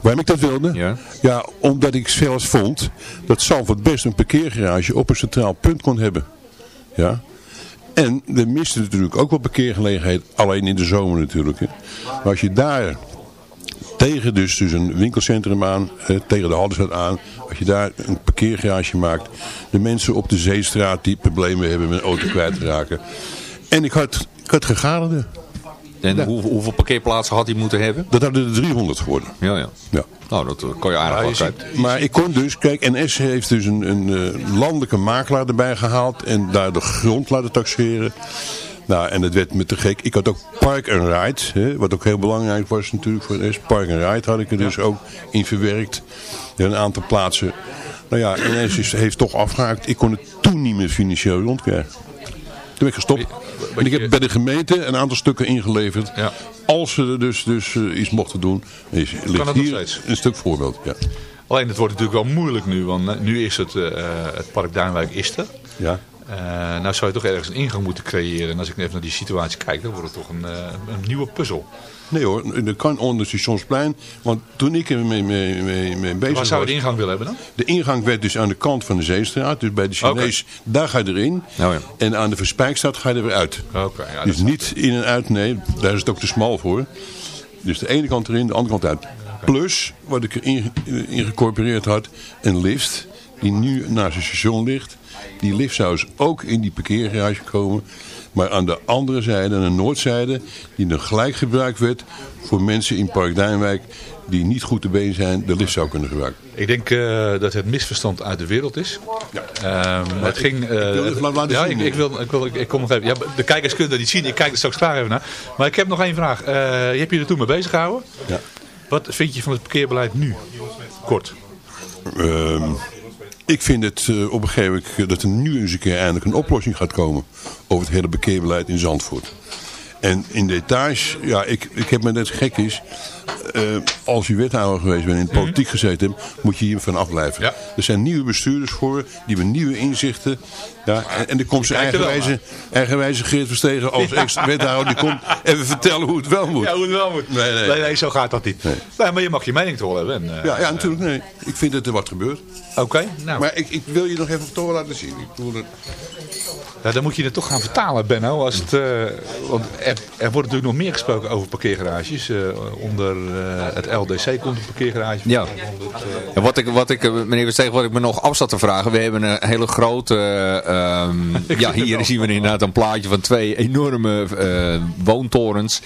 Waarom ik dat wilde? Ja. Ja, omdat ik zelfs vond dat Zandvoort best een parkeergarage op een centraal punt kon hebben. Ja. En er miste natuurlijk ook wel parkeergelegenheid, alleen in de zomer natuurlijk. Hè. Maar als je daar tegen dus, dus een winkelcentrum aan, eh, tegen de Haldenstad aan, als je daar een parkeergarage maakt, de mensen op de Zeestraat die problemen hebben met auto kwijt te raken. En ik had, ik had. En hoe, hoeveel parkeerplaatsen had hij moeten hebben? Dat hadden er 300 geworden. Ja, ja. Ja. Nou, dat eh, kon je aardig wel kwijt. Maar ik kon dus, kijk, NS heeft dus een, een eh, landelijke makelaar erbij gehaald en daar de grond laten taxeren. Nou, en het werd me te gek. Ik had ook Park and Ride, hè, wat ook heel belangrijk was natuurlijk voor NS. Park and Ride had ik er dus ook in verwerkt. Een aantal plaatsen. Nou ja, NS is, heeft toch afgehaakt. Ik kon het toen niet meer financieel rondkrijgen. Toen ben ik gestopt. En ik heb bij de gemeente een aantal stukken ingeleverd. Ja. Als ze er dus, dus eh, iets mochten doen, is, ligt nog hier steeds? een stuk voorbeeld. Ja. Alleen het wordt natuurlijk wel moeilijk nu, want eh, nu is het, eh, het park Duinwijk is er. Ja. Eh, nou zou je toch ergens een ingang moeten creëren. En als ik even naar die situatie kijk, dan wordt het toch een, eh, een nieuwe puzzel. Nee hoor, dat kan onder stationsplein. Want toen ik er mee, mee, mee, mee bezig Waar zou je was... de ingang willen hebben dan? De ingang werd dus aan de kant van de Zeestraat. Dus bij de Chinees, daar ga je erin. Nou ja. En aan de Verspijkstraat ga je er weer uit. Ja, dus niet in en uit, nee. Daar is het ook te smal voor. Dus de ene kant erin, de andere kant uit. Plus, wat ik erin in gecorporeerd had, een lift. Die nu naast het station ligt. Die lift zou dus ook in die parkeergarage komen. Maar aan de andere zijde, aan de noordzijde, die dan gelijk gebruikt werd voor mensen in Park Duinwijk die niet goed te been zijn, de lift zou kunnen gebruiken. Ik denk eh, dat het misverstand uit de wereld is. Ehm, het ging, ja, ik, kom nog even. Ja, de kijkers kunnen dat niet zien. Ik kijk er straks graag even naar. Maar ik heb nog één vraag. Eh, je hebt je er toen mee bezig gehouden. Ja. Wat vind je van het parkeerbeleid nu? Kort. Ehm, ik vind het eh, op een gegeven moment eh, dat er nu eens een keer eindelijk een oplossing gaat komen over het hele parkeerbeleid in Zandvoort. En in details, ja, ik, ik heb me net gek is, eh, als je wethouder geweest bent en in de politiek gezeten hebt, moet je hier van afblijven. Ja. Er zijn nieuwe bestuurders voor, die hebben nieuwe inzichten. Ja, en, en er komt zijn wel eigenwijze, eigenwijze Geert Verstegen als ex-wethouder, die komt even vertellen hoe het wel moet. Ja, hoe het wel moet. Nee, nee. nee, zo gaat dat niet. Nee. maar je mag je mening toch wel hebben. En, eh, Ja, ja, natuurlijk. Nee. Ik vind dat er wat gebeurt. Oké, nou. Maar ik, ik wil je nog even toch laten zien. Ik bedoel, dat- Ja, dan moet je het toch gaan vertalen, Benno. Als het, eh, want er, er wordt natuurlijk nog meer gesproken over parkeergarages. Eh, onder eh, het LDC komt een parkeergarage. Ja. En wat ik, wat ik, meneer Versteeg, wat ik me nog af zat te vragen. We hebben een hele grote... eh, ehm, [laughs] ja, hier zien we inderdaad een plaatje van twee enorme woontorens.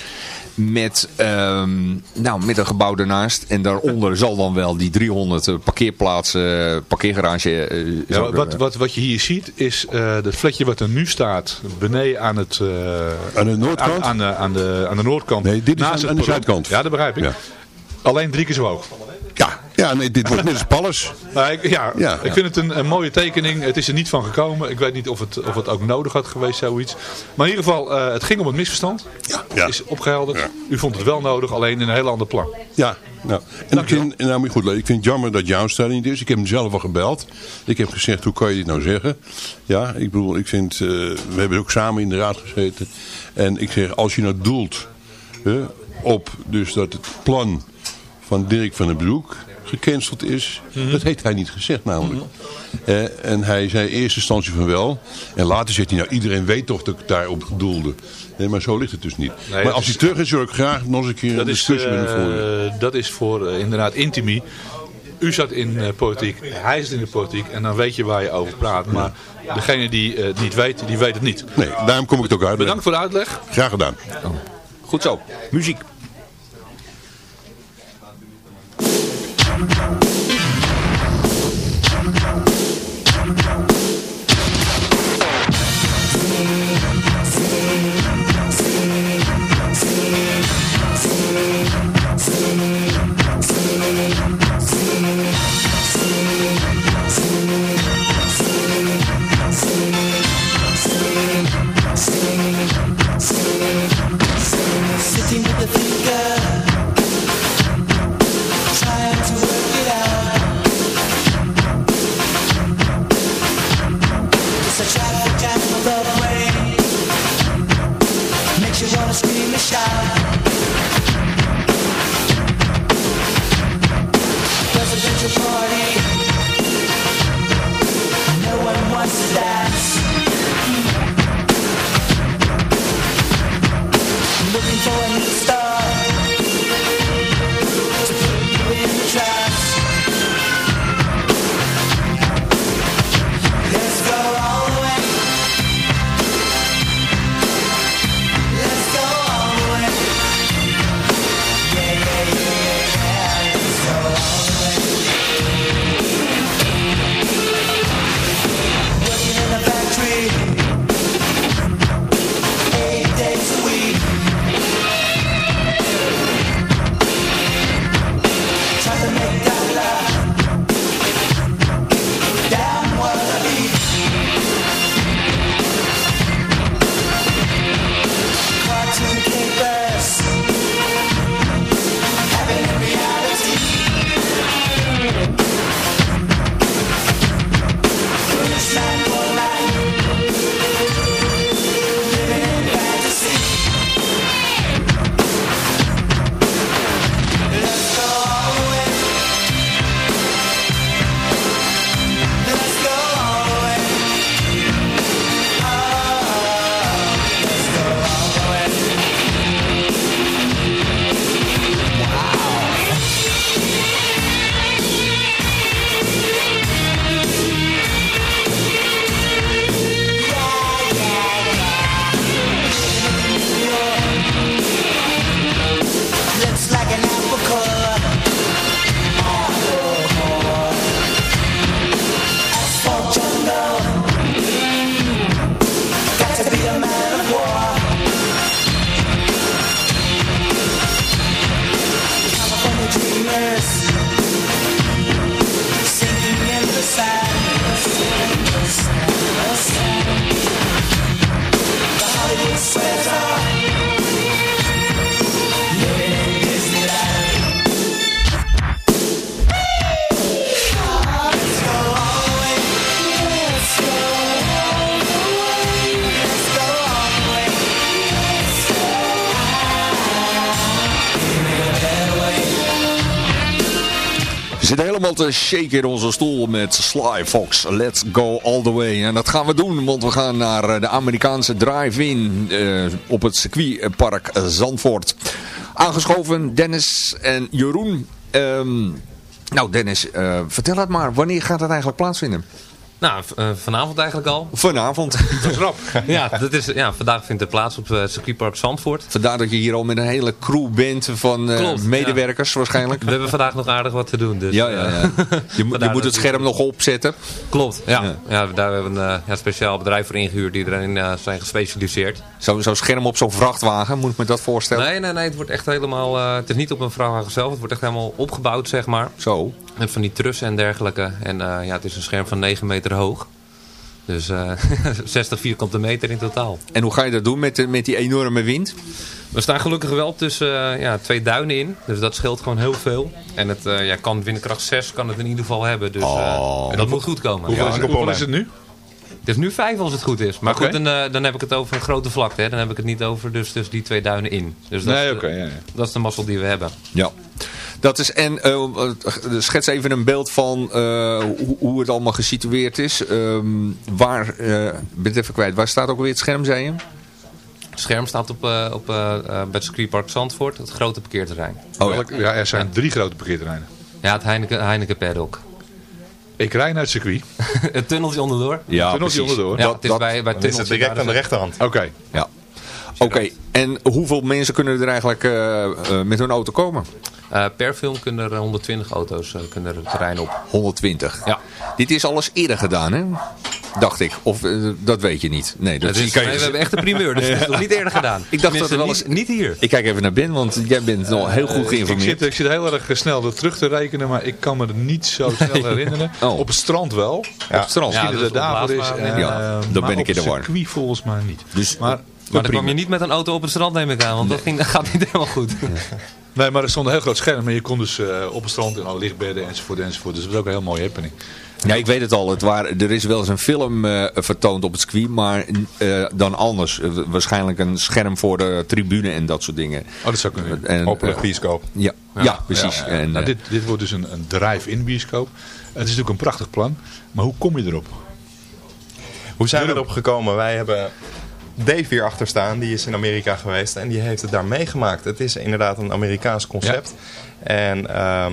Met, ehm, nou, met een gebouw ernaast. En daaronder zal dan wel die 300 parkeerplaatsen, parkeergarage... Ja, wat, wat, wat je hier ziet is het flatje wat er nu staat beneden aan het... Uh, aan de noordkant? Aan, aan, de, aan, de, aan de noordkant. Nee, dit is naast aan, het aan de zuidkant. Ja, dat begrijp ik. Ja. Alleen drie keer zo hoog. Ja, nee, dit wordt net als Pallas. Nou, ik, ja, Ja. ik vind het een, een mooie tekening. Het is er niet van gekomen. Ik weet niet of het, of het ook nodig had geweest, zoiets. Maar in ieder geval, uh, het ging om het misverstand. Ja. ja. is opgehelderd. Ja. U vond het wel nodig, alleen in een heel ander plan. Ja, nou, en ik vind, nou, maar goed, ik vind het jammer dat jouw stelling niet is. Ik heb hem zelf al gebeld. Ik heb gezegd, hoe kan je dit nou zeggen? Ja, ik bedoel, ik vind, uh, we hebben ook samen in de raad gezeten. En ik zeg, als je nou doelt op dus dat het plan van Dirk van den Broek gecanceld is. Mm -hmm. Dat heeft hij niet gezegd namelijk. Mm -hmm. uh, en hij zei in eerste instantie van wel. En later zegt hij, nou iedereen weet toch dat ik daarop doelde. Nee, maar zo ligt het dus niet. Nee, maar als hij is, terug is, zou ik graag nog eens een keer een discussie met hem voeren. Uh, dat is voor uh, inderdaad intimie. U zat in politiek, hij zit in de politiek en dan weet je waar je over praat. Maar degene die het niet weet, die weet het niet. Nee, daarom kom ik het ook uit. Bedankt voor de uitleg. Graag gedaan. Oh. Goed zo. Muziek. Sitting with the thinker, te shaken in onze stoel met Sly Fox. Let's go all the way. En dat gaan we doen, want we gaan naar eh, de Amerikaanse drive-in eh, op het circuitpark Zandvoort. Aangeschoven Dennis en Jeroen. Ehm, nou Dennis, eh, vertel het maar. Wanneer gaat het eigenlijk plaatsvinden? Nou, eh, vanavond eigenlijk al. Vanavond. Dat is rap. Ja, dat is, ja, vandaag vindt het plaats op het circuitpark Zandvoort. Vandaar dat je hier al met een hele crew bent van eh, Klopt, medewerkers waarschijnlijk. We hebben vandaag nog aardig wat te doen. Dus, Ja, ja, ja. eh, [laughs] Je, moet- je moet het scherm nog opzetten. Klopt, ja. Ja. ja. daar hebben we een eh, ja, speciaal bedrijf voor ingehuurd die erin eh, zijn gespecialiseerd. Zo'n zo scherm op zo'n vrachtwagen, moet ik me dat voorstellen? Nee, nee, nee, het wordt echt helemaal, eh, het is niet op een vrachtwagen zelf, het wordt echt helemaal opgebouwd, zeg maar. Zo. Met van die trussen en dergelijke. En eh, ja, het is een scherm van 9 meter hoog. Dus eh [laughs] 60 vierkante meter in totaal. En hoe ga je dat doen met, de- met die enorme wind? We staan gelukkig wel tussen eh, ja, twee duinen in. Dus dat scheelt gewoon heel veel. En het eh, ja, kan windkracht 6 kan het in ieder geval hebben. Dus eh, dat moet goed komen. Hoeveel, Ja, is, het- hoeveel is het nu? Het is nu 5 als het goed is. Maar goed, dan, eh, dan heb ik het over een grote vlakte. Hè. Dan heb ik het niet over dus, dus die twee duinen in. Dus dat, Nee, is, ja, ja. dat is de mazzel die we hebben. Ja. Dat is, en eh, eh, schets even een beeld van eh, hoe, hoe het allemaal gesitueerd is. Ehm, waar, eh, ben het even kwijt, waar staat ook weer het scherm, zei je? Het scherm staat op, eh, op, eh, eh, bij het circuitpark Zandvoort. Het grote parkeerterrein. Oh, ja. Er zijn drie grote parkeerterreinen. Ja, het Heineken, Heineken Paddock. [laughs] Ik rij naar het circuit. [laughs] het tunneltje onderdoor. Ja, Tunneltje precies. onderdoor. Ja, Dat- het is dat- bij, bij is het direct aan de rechterhand. Oké. Ja. Oké, en hoeveel mensen kunnen er eigenlijk eh, eh, met hun auto komen? Eh, per film kunnen er 120 auto's eh, kunnen er het terrein op. 120. Ja. Dit is alles eerder gedaan, hè? Dacht ik. Of eh, dat weet je niet. Nee, dat is, kan je nee, we hebben echt een primeur, dus [laughs] het is nog niet eerder gedaan. Ik dacht dat wel niet, niet hier. Ik kijk even naar Ben, want jij bent nog heel goed Eh, Ik geïnformeerd. zit, ik zit heel erg snel er terug te rekenen, maar ik kan me er niet zo snel [laughs] herinneren. Oh. Op het strand wel. Op het strand. Ja, Misschien dat dat is het daarvoor is. opblaasbaar, eh, ja. Dan ben ik in de op war. het circuit volgens mij niet. Dus, Maar, Maar dan kwam je niet met een auto op het strand, neem ik aan. Want dat, ging, dat [laughs] gaat niet helemaal goed. nee, maar er stond een heel groot scherm. En je kon dus eh, op het strand in alle lichtbedden enzovoort enzovoort. Dus dat was ook een heel mooie happening. Ja, ik weet het al. Het waar, er is wel eens een film eh, vertoond op het circuit, maar eh, dan anders. Waarschijnlijk een scherm voor de tribune en dat soort dingen. Oh, dat zou kunnen. En, Hopelijk bioscoop. ja, ja, precies. Ja, ja. En, Nou, eh, dit, dit wordt dus een, een drive-in bioscoop. Het is natuurlijk een prachtig plan. Maar hoe kom je erop? Hoe zijn we erop gekomen? Wij hebben Dave hier achter staan. Die is in Amerika geweest en die heeft het daar meegemaakt. Het is inderdaad een Amerikaans concept. En ehm,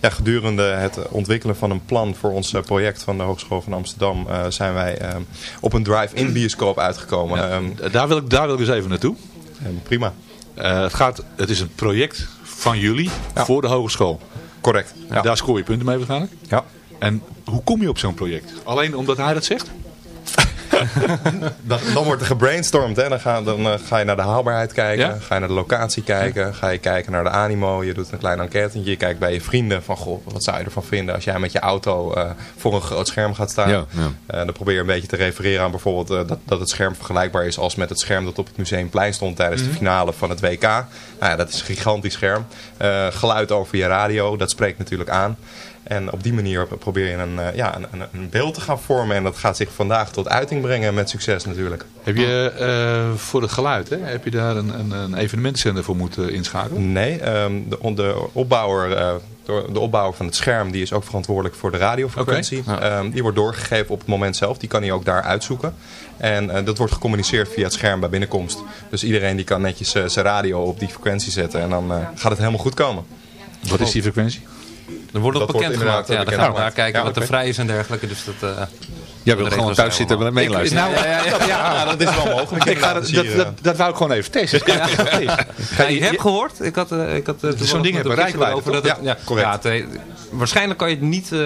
ja, gedurende het ontwikkelen van een plan voor ons eh, project van de Hogeschool van Amsterdam... eh, zijn wij ehm, op een drive-in bioscoop uitgekomen. Ehm, Daar wil ik, daar wil ik eens even naartoe. en prima. Eh, het, gaat, het is een project van jullie Ja. voor de hogeschool. Correct. Daar scoor je punten mee waarschijnlijk. Ja. En hoe kom je op zo'n project? Alleen omdat hij dat zegt? Dan, dan wordt er gebrainstormd. Hè? Dan, ga, dan eh, ga je naar de haalbaarheid kijken. Ja? Ga je naar de locatie kijken. Ga je kijken naar de animo. Je doet een klein enquête. Je kijkt bij je vrienden van... Goh, wat zou je ervan vinden als jij met je auto eh, voor een groot scherm gaat staan. Ja, ja. Eh, dan probeer je een beetje te refereren aan bijvoorbeeld... dat, dat het scherm vergelijkbaar is als met het scherm dat op het Museumplein stond... tijdens Mhm. de finale van het WK. Nou ja, dat is een gigantisch scherm. Geluid over je radio. Dat spreekt natuurlijk aan. En op die manier probeer je een, eh, ja, een, een, beeld te gaan vormen. En dat gaat zich vandaag tot uiting brengen met succes natuurlijk. Heb je eh, voor het geluid, hè, heb je daar een, een, een evenementzender voor moeten inschakelen? Nee, ehm, de, de, opbouwer, eh, de opbouwer van het scherm die is ook verantwoordelijk voor de radiofrequentie. Ehm, die wordt doorgegeven op het moment zelf. Die kan hij ook daar uitzoeken. En dat wordt gecommuniceerd via het scherm bij binnenkomst. Dus iedereen die kan netjes zijn radio op die frequentie zetten. En dan gaat het helemaal goed komen. Wat is die frequentie? Er wordt Dat ook bekend gemaakt. Ja, eh, dan gaan we gemaakt. kijken Ja, wat er vrij is en dergelijke. Dus dat, eh, Jij wil gewoon thuis zitten en meeluisteren. Nou, ja, ja, ja. Ja, dat is wel mogelijk. ik ga dat, dat, dat, dat wou ik gewoon even testen. Ja, ik heb gehoord. Ik had, eh, ik had uh, zo'n ding rijkwijde, over dat het, Ja, ja, correct. Ja, waarschijnlijk kan je het niet eh,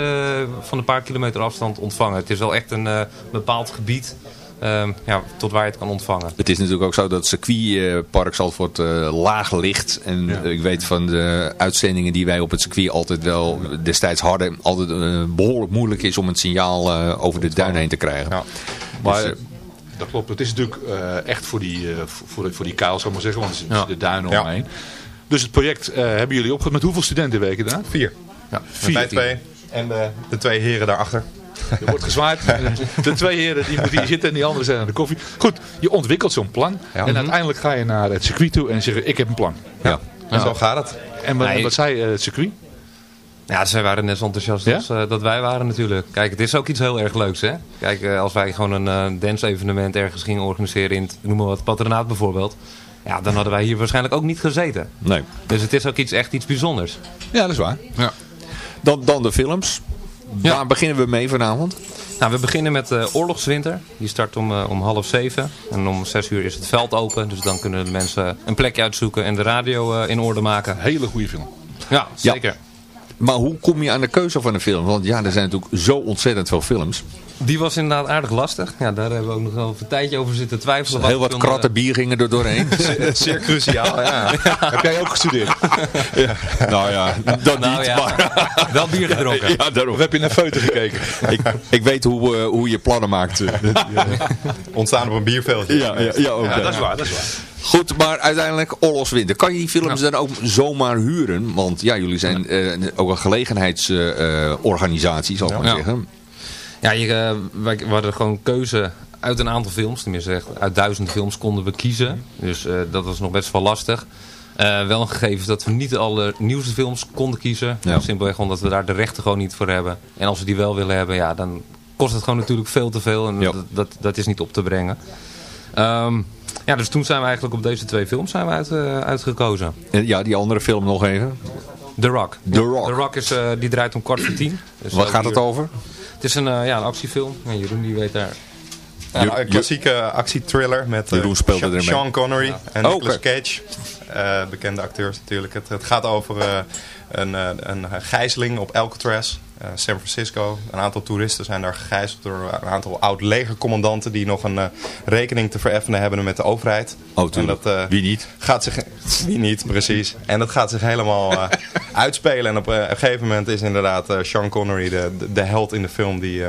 van een paar kilometer afstand ontvangen. Het is wel echt een bepaald gebied ehm, ja, tot waar je het kan ontvangen. Het is natuurlijk ook zo dat het circuitpark Zandvoort eh laag ligt. En Ja. ik weet van de uitzendingen die wij op het circuit altijd wel destijds hadden. Altijd eh, behoorlijk moeilijk is om het signaal eh, over de duin heen te krijgen. Ja. Maar Dus, eh, dat klopt. Het is natuurlijk eh, echt voor die, eh, voor, voor die kuil, zou ik maar zeggen. Want er zitten Ja. de duinen Ja. omheen. Dus het project eh, hebben jullie opgezet. Met hoeveel studenten werken daar? Vier. Ja, Vier. Wij twee. En de, de twee heren daarachter. Er wordt gezwaaid. [laughs] De twee heren die moeten hier zitten en die anderen zijn aan de koffie. Goed, je ontwikkelt zo'n plan. Ja. En uiteindelijk ga je naar het circuit toe en zeggen ik heb een plan. ja. En zo gaat het. En wat, Nee. wat zei eh, het circuit? Ja, zij waren net zo enthousiast Ja? als eh, dat wij waren natuurlijk. Kijk, het is ook iets heel erg leuks, hè. Kijk, eh, als wij gewoon een eh dance-evenement ergens gingen organiseren in, het- noem maar wat, patronaat bijvoorbeeld. Ja, dan hadden wij hier waarschijnlijk ook niet gezeten. Nee. Dus het is ook iets, echt iets bijzonders. Ja, dat is waar. Ja. Dan, dan de films. Waar beginnen we mee vanavond? Nou, we beginnen met eh, Oorlogswinter. Die start om, eh, om half zeven. En om zes uur is het veld open. Dus dan kunnen de mensen een plekje uitzoeken en de radio eh, in orde maken. Hele goede film. Ja, zeker. Maar hoe kom je aan de keuze van een film? Want ja, er zijn natuurlijk zo ontzettend veel films. Die was inderdaad aardig lastig. Ja, daar hebben we ook nog wel een tijdje over zitten twijfelen. Heel wat film, eh, kratten bier gingen er doorheen. [laughs] Zeer cruciaal, ja. [laughs] Heb jij ook gestudeerd? Nou ja, dat Nou niet. ja, Maar, [laughs] wel bier gedronken. ja, daarom. Of heb je naar foto gekeken? Ik, ik weet hoe, eh, hoe je plannen maakt. Ontstaan op een bierveldje. Ja, ja, ja, ook, Ja, ja. dat is waar, dat is waar. Goed, maar uiteindelijk Oorlogswinter. Kan je die films dan ook zomaar huren? Want ja, jullie zijn eh, ook een gelegenheidsorganisatie, zal ik maar Ja. zeggen. Ja, je, eh, wij, we hadden gewoon keuze uit een aantal films. Tenminste, echt uit duizend films konden we kiezen. Dus eh, dat was nog best wel lastig. Eh, wel een gegeven dat we niet alle nieuwste films konden kiezen. Ja. Simpelweg omdat we daar de rechten gewoon niet voor hebben. En als we die wel willen hebben, ja, dan kost het gewoon natuurlijk veel te veel. En Ja. dat, dat, dat is niet op te brengen. Ehm, ja, dus toen zijn we eigenlijk op deze twee films zijn we uit, uitgekozen. En ja, die andere film nog even. The Rock. The Rock. The Rock is, die draait om kwart voor tien. Dus Wat gaat het over? Het is een, eh, ja, een actiefilm. En Jeroen die weet daar Ja, een klassieke actiethriller met eh. Sean Connery en Oh, Nicolas. Cage. Eh, bekende acteurs natuurlijk. Het, het gaat over eh, een, eh, een gijzeling op Alcatraz, eh, San Francisco. Een aantal toeristen zijn daar gegijzeld door een aantal oud-legercommandanten... die nog een eh, rekening te vereffenen hebben met de overheid. Oh, en dat, eh, Wie niet? Gaat zich, [laughs] wie niet, precies. En dat gaat zich helemaal [laughs] uitspelen. En op een gegeven moment is inderdaad Sean Connery de, de, de held in de film... die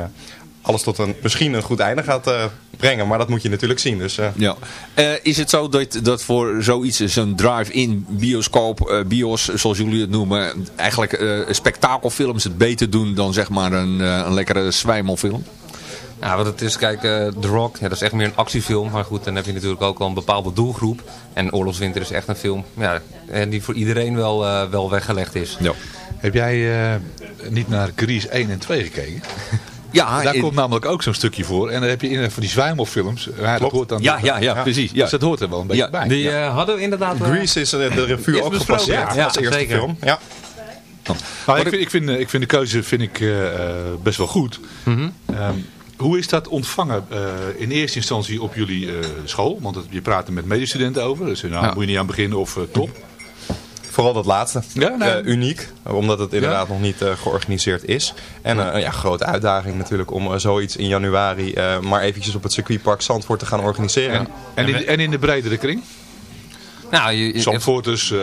alles tot een, misschien een goed einde gaat eh, brengen. Maar dat moet je natuurlijk zien. Dus, eh, Ja. Eh, is het zo dat, dat voor zoiets, zo'n drive-in bioscoop, bios zoals jullie het noemen, eigenlijk eh, spektakelfilms het beter doen dan zeg maar een, een lekkere zwijmelfilm? Ja, wat het is, kijk, eh The Rock, ja, dat is echt meer een actiefilm. Maar goed, dan heb je natuurlijk ook al een bepaalde doelgroep. En Oorlogswinter is echt een film ja, die voor iedereen wel, eh, wel weggelegd is. Ja. Heb jij eh, niet naar Grease 1 en 2 gekeken? [laughs] Ja, Daar in- komt namelijk ook zo'n stukje voor. En dan heb je in van die zwijmelfilms. Ja, dat Klopt. hoort dan Ja, ja, ja, precies. Ja. Dus dat hoort er wel een beetje Ja, bij. Die eh, hadden we inderdaad... eh, Grease is eh, de revue Is ook gepasseerd ja. als eerste zeker. film. Ja. Nou, ik, vind, ik, vind, eh, ik vind de keuze vind ik, eh, eh, best wel goed. Mhm. Ehm, hoe is dat ontvangen eh, in eerste instantie op jullie eh, school? Want het- je praat er met medestudenten over. Dus nou, Ja. moet je niet aan beginnen of eh, top. Vooral dat laatste. Ja, nee. Eh, uniek, omdat het inderdaad nog niet eh, georganiseerd is. En eh, ja, grote uitdaging natuurlijk om zoiets in januari eh, maar eventjes op het circuitpark Zandvoort te gaan organiseren. En, en, in, en in de bredere kring? Nou, je, je- Zandvoorters, eh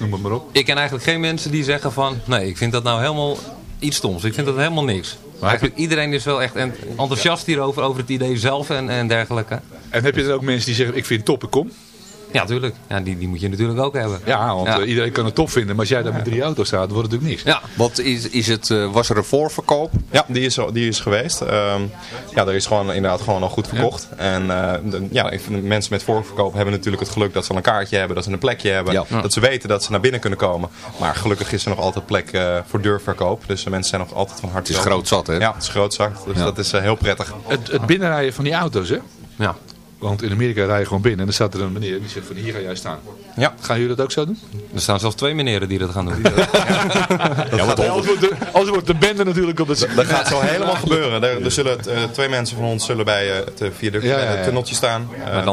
noem het maar op. ik ken eigenlijk geen mensen die zeggen van... Nee, ik vind dat nou helemaal iets stoms. Ik vind dat helemaal niks. Maar eigenlijk iedereen is wel echt en- enthousiast hierover, over het idee zelf en, en dergelijke. En heb je er ook mensen die zeggen, ik vind het top, ik kom? Ja, tuurlijk. Ja, die, die moet je natuurlijk ook hebben. Ja, want Ja. eh, iedereen kan het top vinden. Maar als jij daar met drie auto's staat, wordt het natuurlijk niks. Ja, Wat is, is het, eh, was er een voorverkoop? Ja, die is, die is geweest. Ehm, ja, er is gewoon inderdaad gewoon al goed verkocht. En eh, de- ja, ik vind, mensen met voorverkoop hebben natuurlijk het geluk dat ze al een kaartje hebben, dat ze een plekje hebben. Ja. Dat ze weten dat ze naar binnen kunnen komen. Maar gelukkig is er nog altijd plek eh, voor deurverkoop. Dus de mensen zijn nog altijd van harte Het is groot zat, hè? Ja, het is groot zat. Dus Ja. dat is heel prettig. Het, het binnenrijden van die auto's, hè? ja. Want in Amerika rij je gewoon binnen en dan staat er een meneer die zegt van hier ga jij staan. Ja. Gaan jullie dat ook zo doen? Er staan zelfs twee meneren die dat gaan doen. Ja, [laughs] want anders wordt, de, anders wordt de bende natuurlijk op het Dat gaat zo helemaal gebeuren. Er, er zullen eh, twee mensen van ons zullen bij eh, het uh, viaduct Ja, ja, ja. eh, tunneltje staan.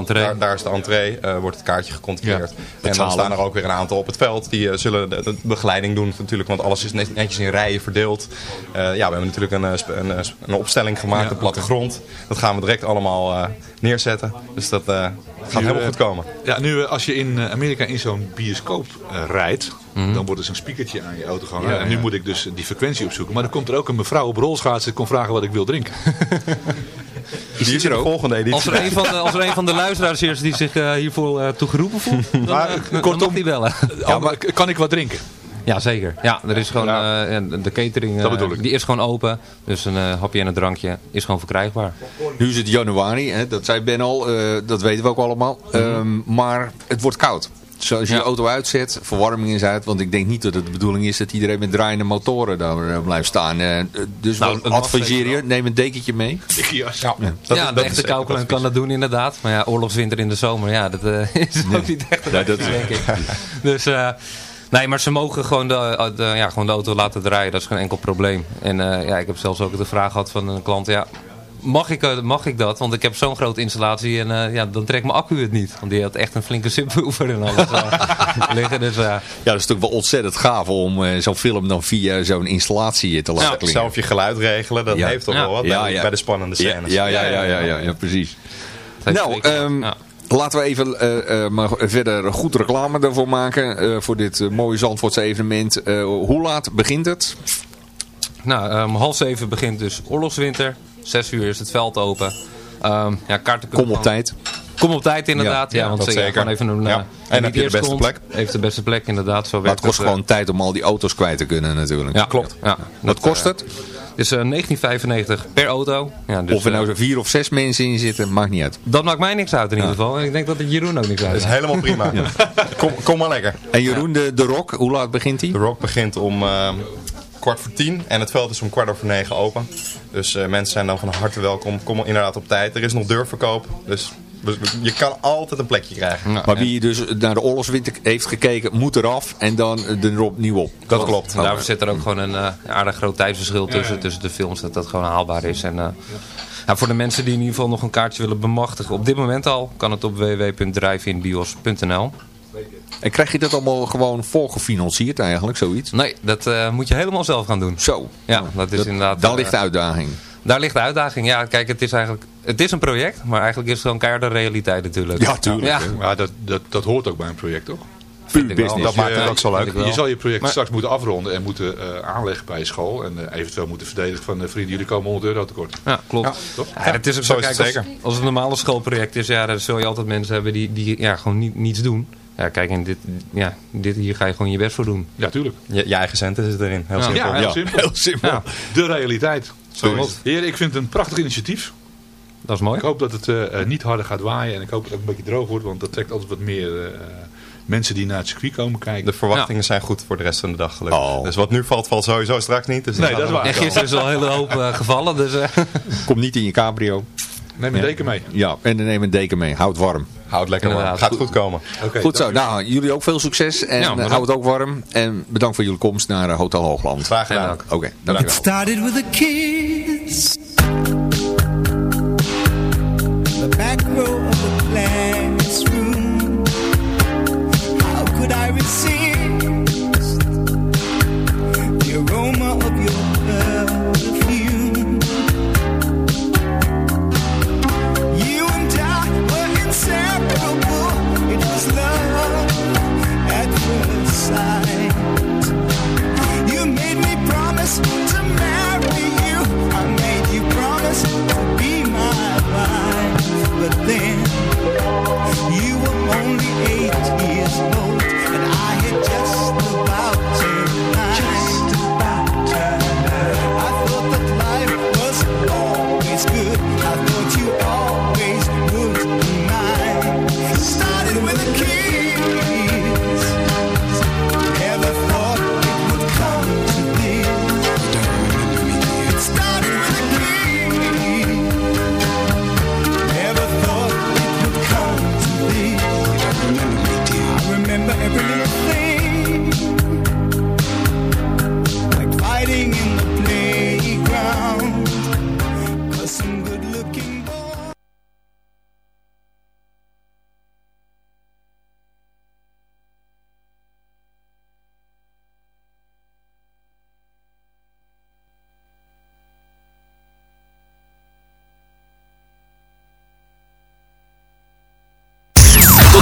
Daar, daar is de entree, eh, wordt het kaartje gecontroleerd. Ja. En dan staan er ook weer een aantal op het veld. Die eh, zullen de, de begeleiding doen natuurlijk, want alles is net- netjes in rijen verdeeld. Eh, ja, we hebben natuurlijk een, een, een opstelling gemaakt, Ja, een plattegrond. Dat gaan we direct allemaal eh, neerzetten. Dus dat eh, gaat helemaal eh, goed komen. Ja, nu eh, als je in Amerika in zo'n bioscoop rijdt, dan wordt er zo'n speakertje aan je auto gehangen. Ja, en nu ja. moet ik dus die frequentie opzoeken. Maar dan komt er ook een mevrouw op rolschaatsen die kon vragen wat ik wil drinken. [laughs] Die is volgende editie. Als er een van de, als er een van de luisteraars is die zich hiervoor eh, toe geroepen voelt, [laughs] dan, Maar, dan kortom- mag die bellen. [laughs] Ja, maar k- kan ik wat drinken? Ja, zeker. Ja, er is gewoon eh, en de catering, eh, Dat bedoel ik. die is gewoon open. Dus een eh, hapje en een drankje is gewoon verkrijgbaar. Nu is het januari, hè, dat zei Ben al, eh, dat weten we ook allemaal. Ehm, maar het wordt koud. zoals je je auto uitzet, verwarming is uit. Want ik denk niet dat het de bedoeling is dat iedereen met draaiende motoren daar blijft staan. Eh, dus Nou, wat adviseer je? Neem een dekentje mee. [laughs] Ja. ja, de echte kan dat doen inderdaad. Maar ja, oorlogswinter in de zomer, ja, dat eh, [laughs] is ook niet echt een Ja, dat denk ik. [laughs] Dus, eh, nee, maar ze mogen gewoon de, de- ja, gewoon de auto laten draaien. Dat is geen enkel probleem. En eh, ja, ik heb zelfs ook de vraag gehad van een klant, ja, mag ik, eh, mag ik dat? Want ik heb zo'n grote installatie en eh, ja, dan trekt mijn accu het niet. Want die had echt een flinke subwoofer en alles eh, [laughs] liggen. Dus, eh, Ja, dat is natuurlijk wel ontzettend gaaf om eh, zo'n film dan via zo'n installatie te laten Ja, klinken. zelf je geluid regelen, dat Ja. heeft toch Ja. wel wat Ja, bij, ja. bij de spannende Ja, scènes. Ja, ja, ja, ja, ja, ja, precies. Nou. Ehm, laten we even eh, eh, maar verder goed reclame daarvoor maken. eh, voor dit mooie Zandvoortse evenement. Hoe laat begint het? Nou, om half zeven begint dus oorlogswinter. Zes uur is het veld open. Ehm, ja, kaarten kunnen Kom op tijd. Kom op tijd inderdaad. Ja, want dat ja, zeker. gewoon even een... Ja. eh, En heb je de beste komt, plek? Heeft de beste plek inderdaad. Zo Maar werkt het kost het, eh. gewoon tijd om al die auto's kwijt te kunnen natuurlijk. Ja, klopt. Ja. Wat kost het? Het is eh, 1995 per auto. Ja, dus, of er nou eh, zo vier of zes mensen in zitten, maakt niet uit. dat maakt mij niks uit in ieder geval. En ik denk dat het Jeroen ook niks uit Dat is helemaal prima. [laughs] Kom, kom maar lekker. En Jeroen, de, de Rock, hoe laat begint hij? De rock begint om eh, kwart voor tien en het veld is om kwart over negen open. Dus eh, mensen zijn dan van harte welkom. Kom inderdaad op tijd. Er is nog deurverkoop, dus je kan altijd een plekje krijgen. Ja, Maar wie dus naar de oorlogswinter heeft gekeken, moet eraf en dan er opnieuw op. Dat klopt. Daarvoor zit er ook gewoon een eh, aardig groot tijdverschil tussen, tussen de films. Dat dat gewoon haalbaar is. En, eh, ja, voor de mensen die in ieder geval nog een kaartje willen bemachtigen. Op dit moment al kan het op www.driveinbios.nl. En krijg je dat allemaal gewoon voorgefinancierd eigenlijk, zoiets? Nee, dat eh, moet je helemaal zelf gaan doen. Zo. Ja, dat is Dat- inderdaad... Daar eh, ligt de uitdaging. Daar ligt de uitdaging. Ja, kijk, het is eigenlijk... Het is een project, maar eigenlijk is het gewoon keiharde realiteit natuurlijk. Ja, tuurlijk. Ja, Maar dat, dat, dat hoort ook bij een project, toch? Puur ik wel. business. Dat maakt het je- ook zo leuk. Je zal je project Maar- straks moeten afronden en moeten eh, aanleggen bij je school. En eh, eventueel moeten verdedigen van eh, vrienden, jullie komen 100 euro tekort. Ja, klopt. Ja, toch? Ja, het is ook Zo zo, is het kijk, als, zeker. als het een normale schoolproject is, ja, dan zul je altijd mensen hebben die, die ja, gewoon niet, niets doen. Ja, kijk, en dit, ja, dit hier ga je gewoon je best voor doen. Ja, tuurlijk. Je, je eigen centen zit erin. Heel Ja. simpel. Ja, heel Ja, simpel. [laughs] heel simpel. Ja, De realiteit. Zo is het. Heer, ik vind het een prachtig initiatief. Dat is mooi. Ik hoop dat het eh, eh, niet harder gaat waaien en ik hoop dat het ook een beetje droog wordt, want dat trekt altijd wat meer eh, mensen die naar het circuit komen kijken. De verwachtingen zijn goed voor de rest van de dag gelukkig. Oh. Dus wat nu valt, valt sowieso straks niet. Dus Nee, dat is waar. En gisteren is al een hele hoop gevallen, dus... eh, [laughs] Kom niet in je cabrio. Neem een deken mee. Ja, en dan neem een deken mee. Houd warm. Houd lekker warm. Inderdaad. Gaat goed komen. Oké, Goed zo. Nou, jullie ook veel succes. En Ja, hou het ook warm. En bedankt voor jullie komst naar Hotel Hoogland. Graag gedaan. dank. Oké, dankjewel. Started with a kiss.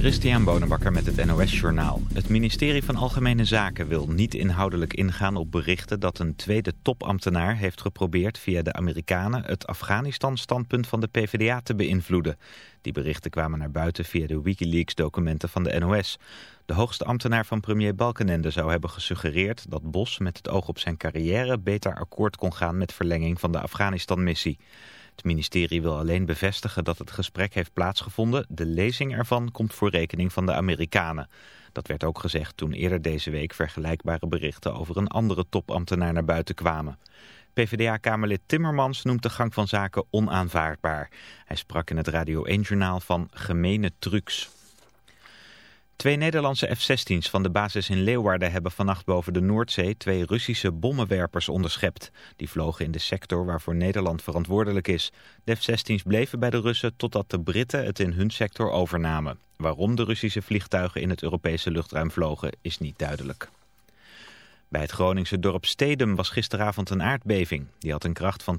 Christian Bonenbakker met het NOS Journaal. Het ministerie van Algemene Zaken wil niet inhoudelijk ingaan op berichten dat een tweede topambtenaar heeft geprobeerd via de Amerikanen het Afghanistan-standpunt van de PvdA te beïnvloeden. Die berichten kwamen naar buiten via de Wikileaks-documenten van de NOS. De hoogste ambtenaar van premier Balkenende zou hebben gesuggereerd dat Bos met het oog op zijn carrière beter akkoord kon gaan met verlenging van de Afghanistan-missie. Het ministerie wil alleen bevestigen dat het gesprek heeft plaatsgevonden. De lezing ervan komt voor rekening van de Amerikanen. Dat werd ook gezegd toen eerder deze week vergelijkbare berichten over een andere topambtenaar naar buiten kwamen. PvdA-kamerlid Timmermans noemt de gang van zaken onaanvaardbaar. Hij sprak in het Radio 1-journaal van gemene trucs. Twee Nederlandse F-16's van de basis in Leeuwarden hebben vannacht boven de Noordzee twee Russische bommenwerpers onderschept. Die vlogen in de sector waarvoor Nederland verantwoordelijk is. De F-16's bleven bij de Russen totdat de Britten het in hun sector overnamen. Waarom de Russische vliegtuigen in het Europese luchtruim vlogen is niet duidelijk. Bij het Groningse dorp Stedum was gisteravond een aardbeving. Die had een kracht van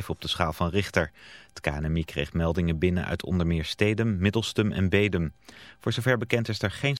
2,5 op de schaal van Richter. Het KNMI kreeg meldingen binnen uit onder meer Stedum, Middelstum en Bedum. Voor zover bekend is er geen